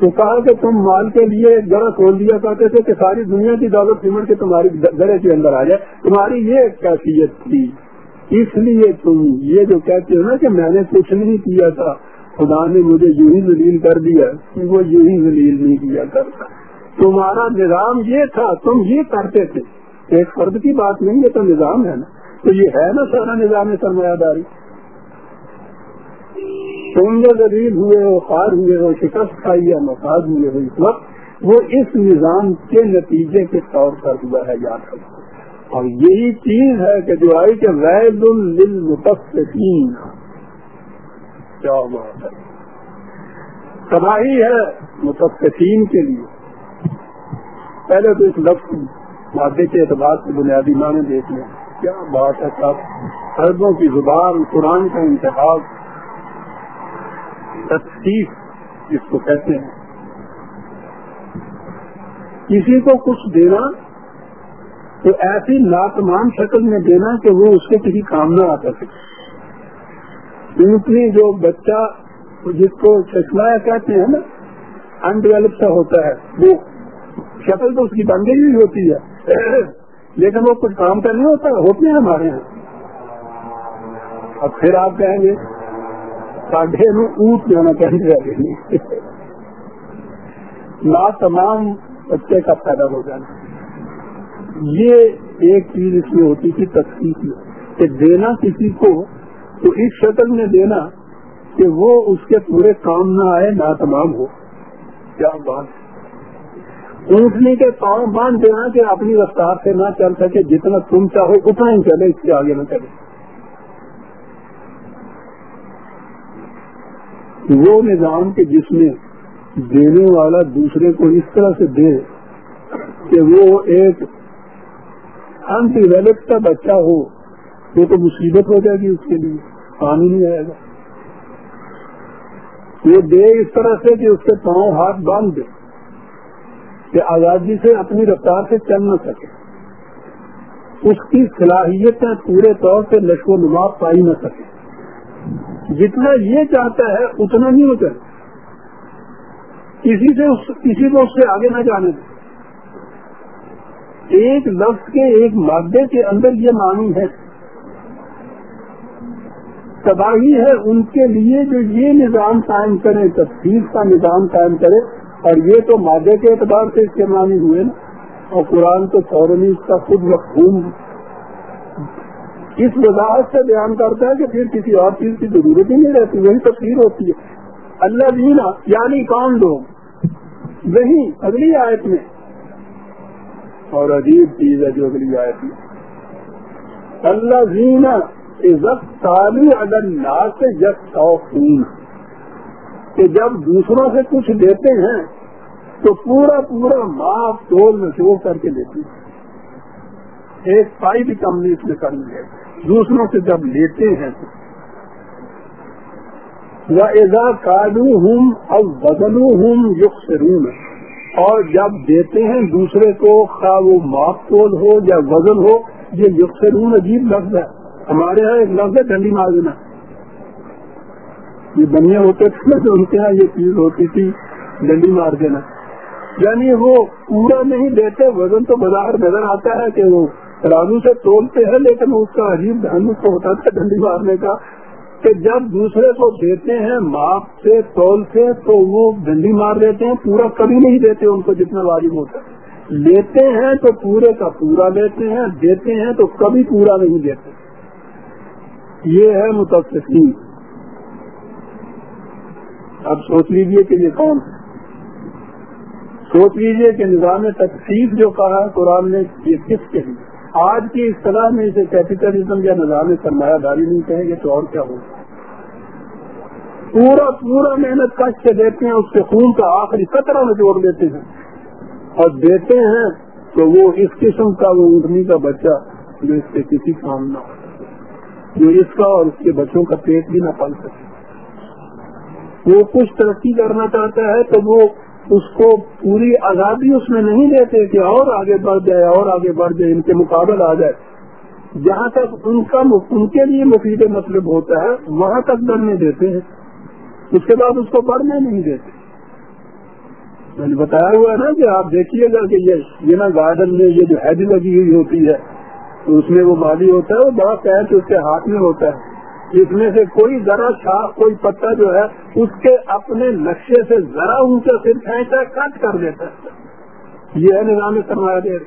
تو کہا کہ تم مال کے لیے گڑا کھول دیا کرتے تھے کہ ساری دنیا کی دولت سمٹ کے تمہاری گڑے کے اندر آ جائے۔ تمہاری یہ کیفیت تھی۔ اس لیے تم یہ جو کہتے ہو نا کہ میں نے کچھ نہیں کیا تھا خدا نے مجھے یوں ہی ذلیل کر دیا کہ وہ یوں ہی ذلیل نہیں کیا کرتا۔ تمہارا نظام یہ تھا، تم یہ کرتے تھے۔ ایک فرد کی بات نہیں، یہ تو نظام ہے نا۔ تو یہ ہے نا سارا نظام سرمایہ داری۔ تم جو ذلیل ہوئے ہو خار ہوئے ہو، شکست کھائی یا مفاد ہوئے ہو اس وقت، وہ اس نظام کے نتیجے کے طور پر ہوا ہے، یاد رکھو۔ اور یہی چیز ہے کہ جو آئی کہ وید للمتصفین کیا بات ہے؟ تباہی ہے متفقین کے لیے۔ پہلے تو اس لفظ مادے کے اعتبار سے بنیادی معنی دیکھ لیں۔ کیا بات ہے سب عربوں کی زبان قرآن کا انتخاب تصدیق جس کو کہتے ہیں۔ کسی کو کچھ دینا تو ایسی ناتمان شکل میں دینا کہ وہ اس کے کسی کام نہ آ سکے۔ اونٹنی جو بچہ جس کو چشمایا کہتے ہیں نا، انڈیولپ سا ہوتا ہے۔ وہ شکل تو اس کی بن گئی ہوئی ہوتی ہے۔ لیکن وہ کچھ کام کا نہیں ہوتا ہوتے ہیں ہمارے یہاں۔ اب پھر آپ کہیں گے ساڈے میں اونٹ جانا چاہیے لا تمام بچے کا پیدا ہو جانا۔ یہ ایک چیز اس میں ہوتی تھی تقسیم میں۔ کہ دینا کسی کو تو اس شکل میں دینا کہ وہ اس کے پورے کام نہ آئے نہ تمام ہو۔ کیا بات اونٹنے کے پاؤں باندھ دینا کہ اپنی رفتار سے نہ چل سکے، جتنا تم چاہو اتنا ہی چلے، اس کے آگے نہ چلے۔ وہ نظام کے جس میں دینے والا دوسرے کو اس طرح سے دے کہ وہ ایک ان کا بچہ ہو، وہ تو مصیبت ہو جائے گی اس کے لیے۔ پانی نہیں آئے گا۔ وہ دے اس طرح سے کہ اس کے پاؤں ہاتھ باندھ دے کہ آزادی سے اپنی رفتار سے چل نہ سکے۔ اس کی صلاحیتیں پورے طور سے لشو نما پائی نہ سکے۔ جتنا یہ چاہتا ہے، اتنا نہیں ہو چلے کسی سے کسی کو اس سے آگے نہ جانے دے۔ ایک لفظ کے ایک مادے کے اندر یہ معنی ہے۔ تباہی ہے ان کے لیے جو یہ نظام قائم کرے تفصیل کا نظام قائم کرے۔ اور یہ تو مادے کے اعتبار سے اس کے معنی ہوئے نا۔ اور قرآن تو فوراً اس کا خود مفہوم اس وضاحت سے بیان کرتا ہے کہ پھر کسی اور چیز کی ضرورت ہی نہیں رہتی، وہی تفصیل ہوتی ہے۔ اللہ دینا یعنی کون لوگ؟ وہی اگلی آیت میں۔ اور عجیب چیز ہے جو اگلی آیت میں۔ اللہ زینا عزت تعلی اگر نا سے جس خون کہ جب دوسروں سے کچھ لیتے ہیں، تو پورا پورا معاف ٹول میں کر کے لیتے ہیں۔ ایک پائی بھی کم اس میں کرنی ہے دوسروں سے جب لیتے ہیں وہ ایزا کالو ہوں اب بدلو ہوں یق اور جب دیتے ہیں دوسرے کو، خواہ وہ معاف تول ہو یا وزن ہو، یہ یقرون عجیب لفظ ہے۔ ہمارے یہاں ایک لفظ ہے ڈنڈی مار دینا یہ بنیا ہوتے تھے جو ان کے یہاں یہ چیز ہوتی تھی، ڈنڈی مار دینا۔ یعنی وہ پورا نہیں دیتے، وزن تو بازار نظر آتا ہے کہ وہ رازو سے تولتے ہیں، لیکن اس کا عجیب دھن کو ہوتا تھا ڈنڈی مارنے کا۔ کہ جب دوسرے کو دیتے ہیں، ماپ سے تول سے تو وہ ڈنڈی مار دیتے ہیں، پورا کبھی نہیں دیتے ان کو جتنا واجب ہوتا ہے۔ لیتے ہیں تو پورے کا پورا لیتے ہیں، دیتے ہیں تو کبھی پورا نہیں دیتے۔ یہ ہے متفقین۔ اب سوچ لیجیے کہ یہ کون ہے۔ سوچ لیجیے کہ نظام تقسیم جو کہا ہے، قرآن نے یہ کس کے لیے؟ آج کی اصطلاح میں اسے کیپیٹلزم یا نظام سرمایہ داری نہیں کہیں گے تو اور کیا ہوگا؟ پورا پورا محنت کش کے دیتے ہیں، اس کے خون کا آخری قطرہ میں جوڑ دیتے ہیں۔ اور دیتے ہیں تو وہ اس قسم کا، وہ اونٹنی کا بچہ جو اس سے کسی کام نہ ہو۔ جو اس کا اور اس کے بچوں کا پیٹ بھی نہ پل سکے۔ وہ کچھ ترقی کرنا چاہتا ہے تو وہ اس کو پوری آزادی اس میں نہیں دیتے کہ اور آگے بڑھ جائے، اور آگے بڑھ جائے، ان کے مقابل آ جائے۔ جہاں تک ان کا ان کے لیے مفید مطلب ہوتا ہے، وہاں تک بڑھنے دیتے ہیں۔ اس کے بعد اس کو بڑھنے نہیں دیتے۔ میں نے بتایا ہوا ہے نا کہ آپ دیکھیے گا کہ یہ نا گارڈن میں یہ جو ہیڈ لگی ہوئی ہوتی ہے اس میں وہ مالی ہوتا ہے، وہ بڑا پیر اس کے ہاتھ میں ہوتا ہے۔ جس میں سے کوئی ذرا شاخ کوئی پتا جو ہے، اس کے اپنے نقشے سے ذرا اونچا سر کھینچا کٹ کر دیتا ہے۔ یہ ہے نظام سرمایہ دیر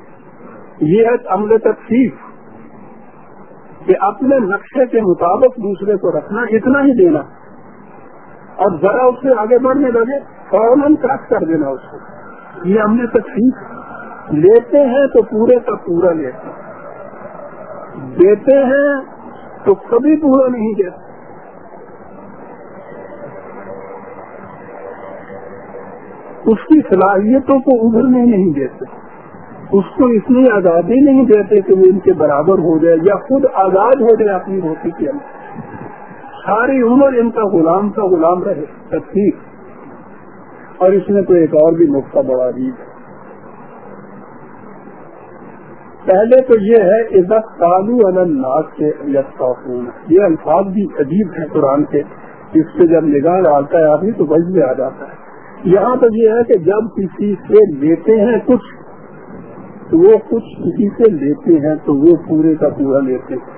یہ ہے عمل تکلیف کہ اپنے نقشے کے مطابق دوسرے کو رکھنا، اتنا ہی دینا۔ اور ذرا اس سے آگے بڑھنے لگے، فوراً کٹ کر دینا اس کو۔ یہ ہم نے تکلیف لیتے ہیں تو پورے کا پورا لیتے ہیں۔ دیتے ہیں تو کبھی پورا نہیں دیتے اس کی صلاحیتوں کو ابھرنے نہیں دیتے۔ اس کو اتنی آزادی نہیں دیتے کہ وہ ان کے برابر ہو جائے یا خود آزاد ہو جائے اپنی روٹی کے اندر۔ ساری عمر ان کا غلام کا غلام رہے تصدیق اور اس میں تو ایک اور بھی نقطہ بڑا عجیب ہے پہلے تو یہ ہے عزت کالو الناس کے یہ الفاظ بھی عجیب ہے قرآن کے۔ اس پہ جب نگاہ ڈالتا ہے ابھی تو بج میں آ جاتا ہے۔ یہاں تک یہ ہے کہ جب کسی سے لیتے ہیں کچھ، تو وہ کچھ کسی سے لیتے ہیں تو وہ پورے کا پورا لیتے ہیں۔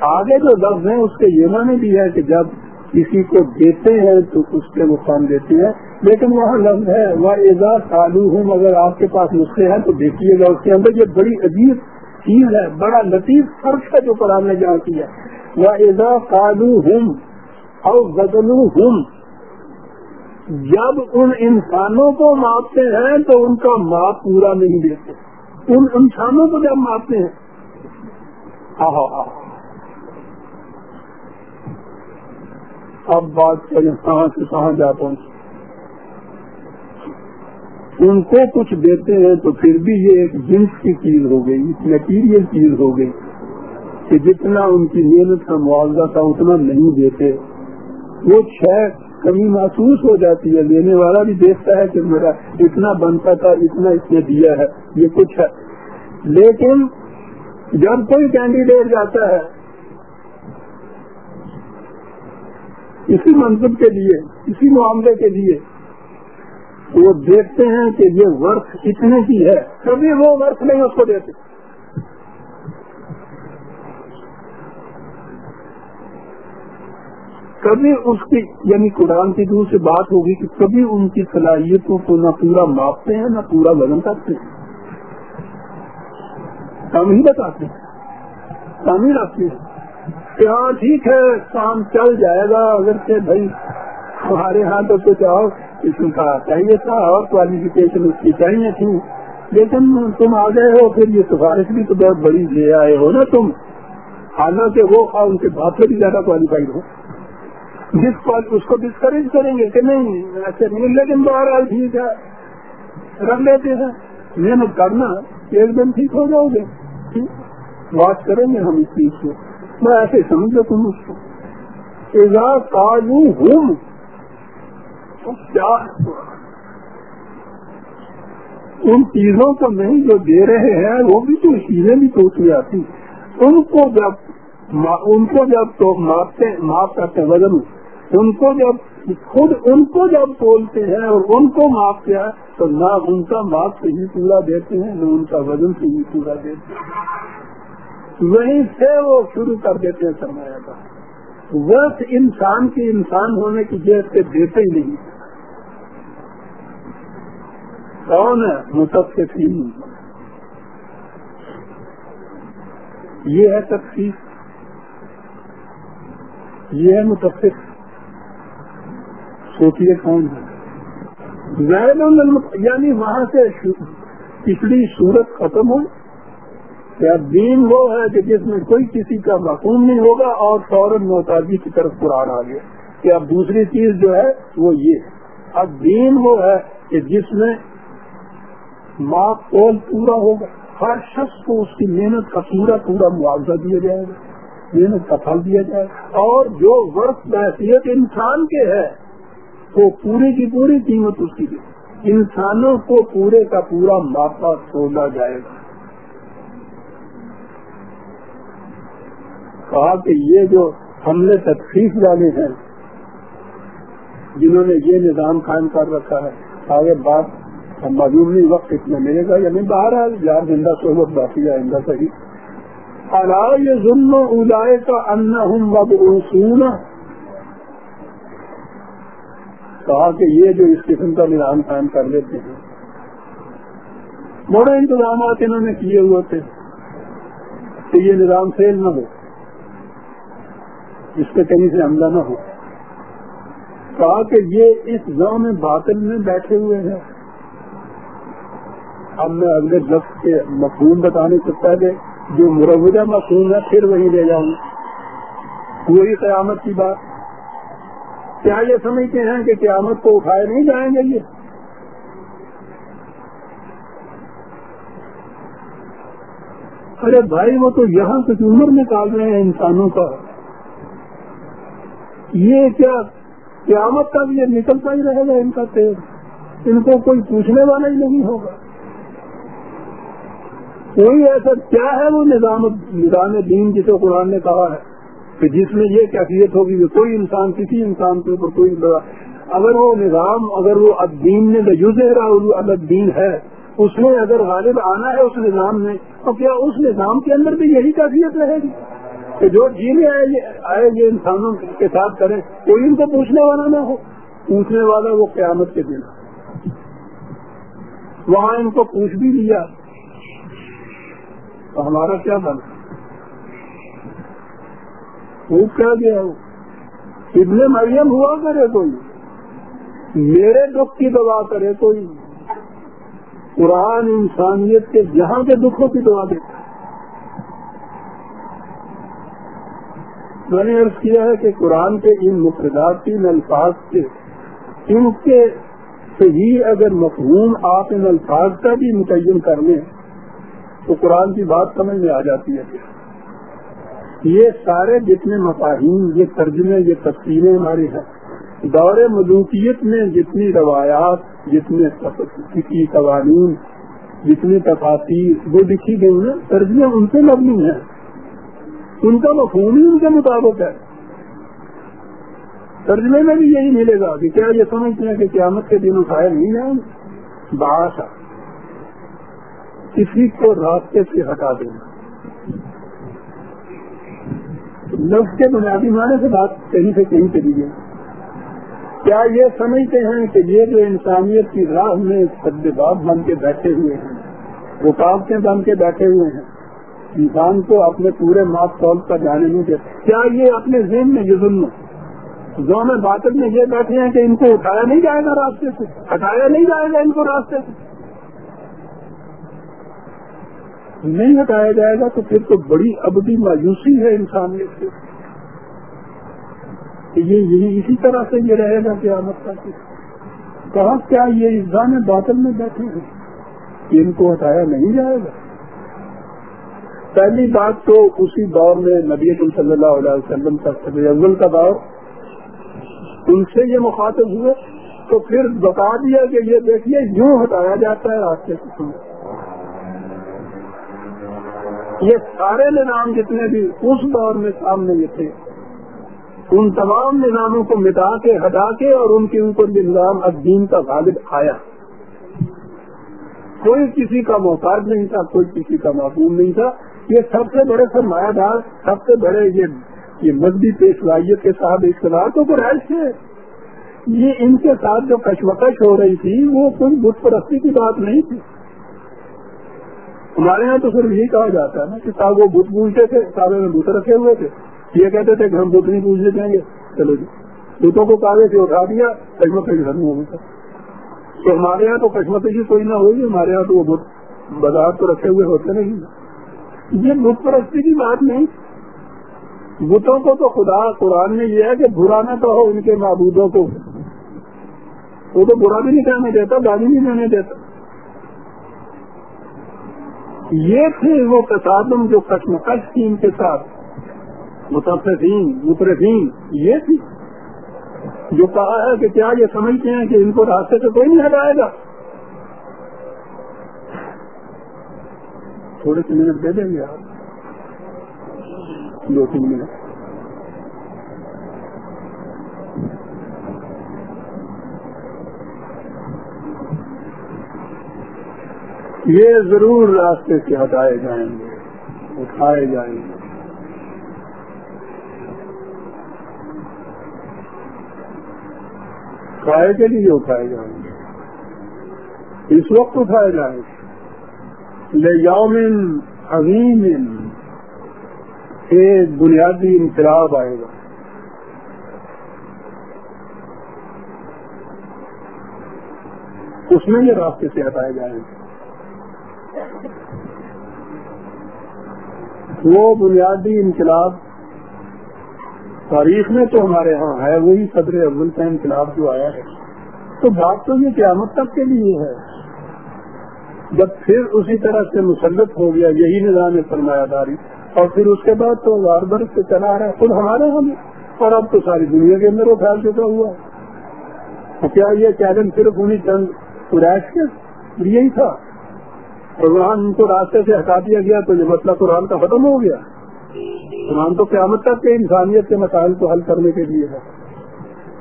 آگے جو لفظ ہیں، اس کے یہ معنی بھی ہے کہ جب کسی کو دیتے ہیں تو اس کے نقصان دیتے ہیں۔ لیکن وہاں لفظ ہے وہ اعزاز تعلو ہوں اگر آپ کے پاس نسخے ہیں تو دیکھیے گا اس کے اندر۔ یہ بڑی عجیب چیز ہے، بڑا لطیف فرق ہے جو قرآن نے جہاں کیا وہ اعزاز تعلو ہوں اور غزلو ہوں جب ان انسانوں کو ماپتے ہیں تو ان کا ماپ پورا نہیں دیتے۔ ان انسانوں کو جب ماپتے ہیں۔ آہو آہو اب بات کریں کہاں سے کہاں جا پہنچے۔ ان کو کچھ دیتے ہیں تو پھر بھی یہ ایک جنس کی چیز ہو گئی میٹیریل چیز ہو گئی کہ جتنا ان کی محنت کا معاوضہ تھا اتنا نہیں دیتے۔ وہ چھ کمی محسوس ہو جاتی ہے، لینے والا بھی دیکھتا ہے کہ میرا اتنا بنتا تھا، اتنا اس نے دیا ہے، یہ کچھ ہے۔ لیکن جب کوئی کینڈیڈیٹ جاتا ہے اسی منصب کے لیے، اسی معاملے کے لیے۔ وہ دیکھتے ہیں کہ یہ ورک اتنے کی ہے۔ کبھی وہ ورک نہیں اس کو دیتے۔ کبھی اس کی یعنی قرآن کی دور سے بات ہوگی کہ کبھی ان کی صلاحیتوں کو نہ پورا ماپتے ہیں، نہ پورا وزن کرتے ہیں۔ ہم ہی بتاتے ہیں۔ تعمیر رکھتے ہیں کہ ہاں ٹھیک ہے، کام چل جائے گا۔ اگر سے بھائی ہمارے یہاں تو کچھ اور قسم کا چاہیے تھا، اور کوالیفکیشن اس کی چاہیے تھی۔ لیکن تم آ گئے ہو، پھر یہ سفارش بھی تو بہت بڑی لے آئے ہو نا تم۔ حالانکہ وہ ان کے بات سے بھی زیادہ کوالیفائڈ ہو۔ جس اس کو ڈسکریج کریں گے کہ نہیں، ایسے نہیں، لیکن بہرحال ٹھیک ہے۔ رکھ لیتے ہیں۔ محنت کرنا، ایک دم ٹھیک ہو جاؤ گے۔ بات کریں گے ہم اس چیز کو۔ میں ایسے سمجھ لیتا ہوں اس کو کاجو ہوں کیا ان چیزوں کو نہیں جو دے رہے ہیں، وہ بھی تو چیزیں بھی تو آتی ان کو جب ان کو جب تو ماپتے معاف کرتے وزن ان کو جب خود، ان کو جب بولتے ہیں اور ان کو معاف کیا تو نہ ان کا ماپ سے ہی پورا دیتے ہیں، نہ ان کا وزن سے ہی پورا دیتے ہیں۔ وہیں سے وہ شروع کر دیتے ہیں سرمایہ کا۔ وقت انسان کے انسان ہونے کی جیس سے دیتے ہی نہیں۔ کون ہے متفقین؟ یہ ہے تفصیل یہ ہے متفق۔ سوچیے کون ہے۔ زید یعنی وہاں سے پچھلی صورت ختم ہوئی۔ دین وہ ہے کہ جس میں کوئی کسی کا مقوم نہیں ہوگا اور فوراً محتاجی کی طرف قرآن آ گیا۔ کہ اب دوسری چیز جو ہے وہ یہ۔ اب دین وہ ہے کہ جس میں ماں کول پورا ہوگا۔ ہر شخص کو اس کی محنت کا پورا پورا معاوضہ دیا جائے گا۔ محنت کا پھل دیا جائے گا۔ اور جو ورق بحثیت انسان کے ہے، وہ پوری کی پوری قیمت اس کی انسانوں کو پورے کا پورا ماپا چھوڑا جائے گا۔ کہا کہ یہ جو ہم نے تفریح والے ہیں جنہوں نے یہ نظام قائم کر رکھا ہے، آگے بات معلوم نہیں وقت اتنا ملے گا یعنی باہر ہے یار زندہ صحبت باقی آئندہ صحیح۔ اللہ یہ ظلم اولائے کا ان ہوں وب کہا کہ یہ جو اس قسم کا نظام قائم کر لیتے ہیں بڑے انتظامات انہوں نے کیے ہوئے تھے، کہ یہ نظام فیل نہ ہو۔ اس پہ کہیں سے حملہ نہ ہو۔ کہا کہ یہ اس گاؤں میں باطل میں بیٹھے ہوئے ہیں۔ اب میں اگلے لفظ کے مفہوم بتانے سے پہلے جو مروجہ مفہوم ہے، پھر وہی لے جاؤں۔ وہی قیامت کی بات۔ کیا یہ سمجھتے ہیں کہ قیامت کو اٹھائے نہیں جائیں گے یہ؟ ارے بھائی، وہ تو یہاں سے عمر نکال رہے ہیں انسانوں کا۔ یہ کیا قیامت تک یہ نکلتا ہی رہے گا ان کا تیل ان کو کوئی پوچھنے والا ہی نہیں ہوگا۔ کوئی ایسا کیا ہے وہ نظام نظام دین جسے قرآن نے کہا ہے؟ کہ جس میں یہ کیفیت ہوگی کہ کوئی انسان کسی انسان کے اوپر کوئی اگر وہ نظام اگر وہ الدین نے الگ دین ہے۔ اس میں اگر غالب آنا ہے اس نظام میں، تو کیا اس نظام کے اندر بھی یہی کیفیت رہے گی؟ کہ جو جینے آئے آئے یہ انسانوں کے ساتھ کریں، کوئی ان کو پوچھنے والا نہ ہو۔ پوچھنے والا وہ قیامت کے دن۔ وہاں ان کو پوچھ بھی لیا۔ تو ہمارا کیا بنا خوب کہہ گیا ابن مریم ہوا کرے کوئی؟ میرے دکھ کی دعا کرے کوئی؟ قرآن انسانیت کے جہاں کے دکھوں کی دعا دیتا میں نے عرض کیا ہے کہ قرآن کے ان مفردات الفاظ کے ان کے صحیح اگر مفہوم آپ ان الفاظ کا بھی متعین کر لیں، تو قرآن کی بات سمجھ میں آ جاتی ہے۔ یہ سارے جتنے مفاہیم، یہ ترجمے، یہ تفصیلیں ہماری ہیں، دور ملوکیت میں جتنی روایات، جتنے کسی قوانین، جتنی تفاصیر وہ لکھی گئی ہیں، ترجمے ان سے مبنی ہیں۔ ان کا مفہوم ہی ان کے مطابق ہے۔ ترجمے میں بھی یہی ملے گا کہ کیا یہ سمجھتے ہیں کہ قیامت کے دنوں شاید نہیں جائیں۔ بادشاہ کسی کو راستے سے ہٹا دینا لفظ کے بنیادی معنی سے بات کہیں سے کہیں چلی گئی۔ کیا یہ سمجھتے ہیں کہ یہ جو انسانیت کی راہ میں سد باب بن کے بیٹھے ہوئے ہیں، رکاوٹیں بن کے بیٹھے ہوئے ہیں انسان کو اپنے پورے ماپ تول پر جانے نہیں دیتے کیا یہ اپنے ذہن میں یہ ظلم جو میں باطل میں یہ بیٹھے ہیں کہ ان کو اٹھایا نہیں جائے گا راستے سے، ہٹایا نہیں جائے گا ان کو راستے سے۔ نہیں ہٹایا جائے گا تو پھر تو بڑی ابدی مایوسی ہے انسانیت سے۔ یہ یہی اسی طرح سے یہ رہے گا کہ آمد کا کہا کیا یہ انسان باطل میں بیٹھے ہیں؟ کہ ان کو ہٹایا نہیں جائے گا۔ پہلی بات تو اسی دور میں نبی صلی اللہ علیہ وسلم کا اول کا دور، ان سے یہ مخاطب ہوئے، تو پھر بتا دیا کہ یہ دیکھیے یوں ہٹایا جاتا ہے راستے سے۔ یہ سارے نظام جتنے بھی اس دور میں سامنے یہ تھے، ان تمام نظاموں کو مٹا کے، ہٹا کے اور ان کے اوپر بھی نظام الدین کا غالب آیا۔ کوئی کسی کا محتاج نہیں تھا، کوئی کسی کا معقول نہیں تھا۔ یہ سب سے بڑے سرمایہ دار، سب سے بڑے یہ یہ مذہبی پیشوائیت کے ساتھ اختلاف تو رائش تھے یہ ان کے ساتھ جو کشمکش ہو رہی تھی، وہ کوئی بت پرستی کی بات نہیں تھی۔ ہمارے یہاں تو صرف یہی کہا جاتا ہے نا کہ صاحب وہ بت پوچھتے تھے، صاحب میں بت رکھے ہوئے تھے۔ یہ کہتے تھے کہ ہم بت نہیں پوچھنے جائیں گے۔ چلو جی بتوں کو کاغذ سے اٹھا دیا، کشمکش ختم ہو گیا تو ہمارے یہاں تو کشمکش کوئی نہ ہوگی ہمارے یہاں تو وہ بت بازار تو رکھے ہوئے ہوتے نہیں۔ یہ بت پرستی کی بات نہیں۔ بتوں کو تو خدا، قرآن میں یہ ہے کہ برا نہ کہو ان کے معبودوں کو۔ وہ تو برا بھی نہیں کہنے دیتا، گالی نہیں دینے دیتا۔ یہ تھے وہ تصادم جو کشمکش تھی ان کے ساتھ۔ متفقین، مترفین، یہ تھی۔ جو کہا ہے کہ کیا یہ سمجھتے ہیں کہ ان کو راستے سے کوئی نہیں ہٹائے گا۔ تھوڑے سے منٹ دے دیں گے آپ؟ دو تین منٹ۔ یہ ضرور راستے سے ہٹائے جائیں گے، اٹھائے جائیں گے۔ کھائے کے لیے اٹھائے جائیں گے۔ اس وقت اٹھائے جائیں گے۔ لے یومن عظیم ایک بنیادی انقلاب آئے گا۔ اس میں یہ راستے سے ہٹائے جائیں۔ گے وہ بنیادی انقلاب تاریخ میں تو ہمارے ہاں ہے، وہی صدر اول کا انقلاب جو آیا ہے۔ تو بات تو یہ قیامت تک کے لیے ہے۔ جب پھر اسی طرح سے مسلط ہو گیا، یہی نظام سرمایہ داری۔ اور پھر اس کے بعد تو بار برس سے چلا رہا ہے خود ہمارے ہاں ہم اور اب تو ساری دنیا کے اندر وہ پھیل چکا ہوا۔ ہے کیا یہ چیلنج صرف انہیں چند قریش کے لیے ہی تھا۔ قرآن ان کو راستے سے ہٹا دیا گیا تو یہ مسئلہ قرآن کا ختم ہو گیا۔ قرآن تو قیامت تک کے انسانیت کے مسائل کو حل کرنے کے لیے ہے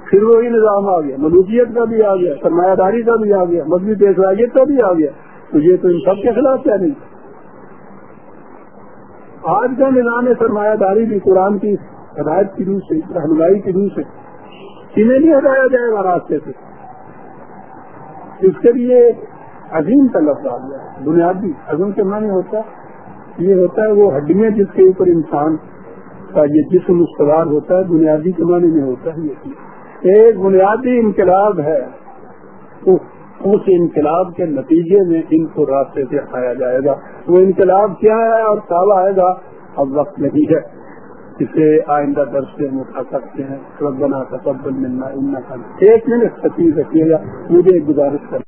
پھر وہی نظام آ گیا، ملوکیت کا بھی آ گیا، سرمایہ داری کا بھی آ گیا، مذہبی پیشوائیت کا بھی آ گیا۔ تو یہ تو ان سب کے خلاف کیا نہیں؟ آج کا نظام سرمایہ داری بھی قرآن کی ہدایت کی روح سے، رہنمائی کی روح سے انہیں نہیں ہٹایا جائے گا راستے سے؟ اس کے لیے عظیم کا لفظ آ گیا بنیادی، عظیم کے معنی ہوتا یہ ہوتا ہے وہ ہڈیاں جس کے اوپر انسان کا یہ جسم استوار ہوتا ہے، بنیادی کے معنی میں ہوتا ہے یہ ایک بنیادی انقلاب ہے اس اس انقلاب کے نتیجے میں ان کو راستے سے ہٹایا جائے گا۔ وہ انقلاب کیا ہے اور کب آئے گا؟ اب وقت نہیں ہے۔ اسے آئندہ درس سے ہم اٹھا سکتے ہیں۔ ربنا تقبل ملنا ایک منٹ خطیب رکھیے گا۔ مجھے ایک گزارش کر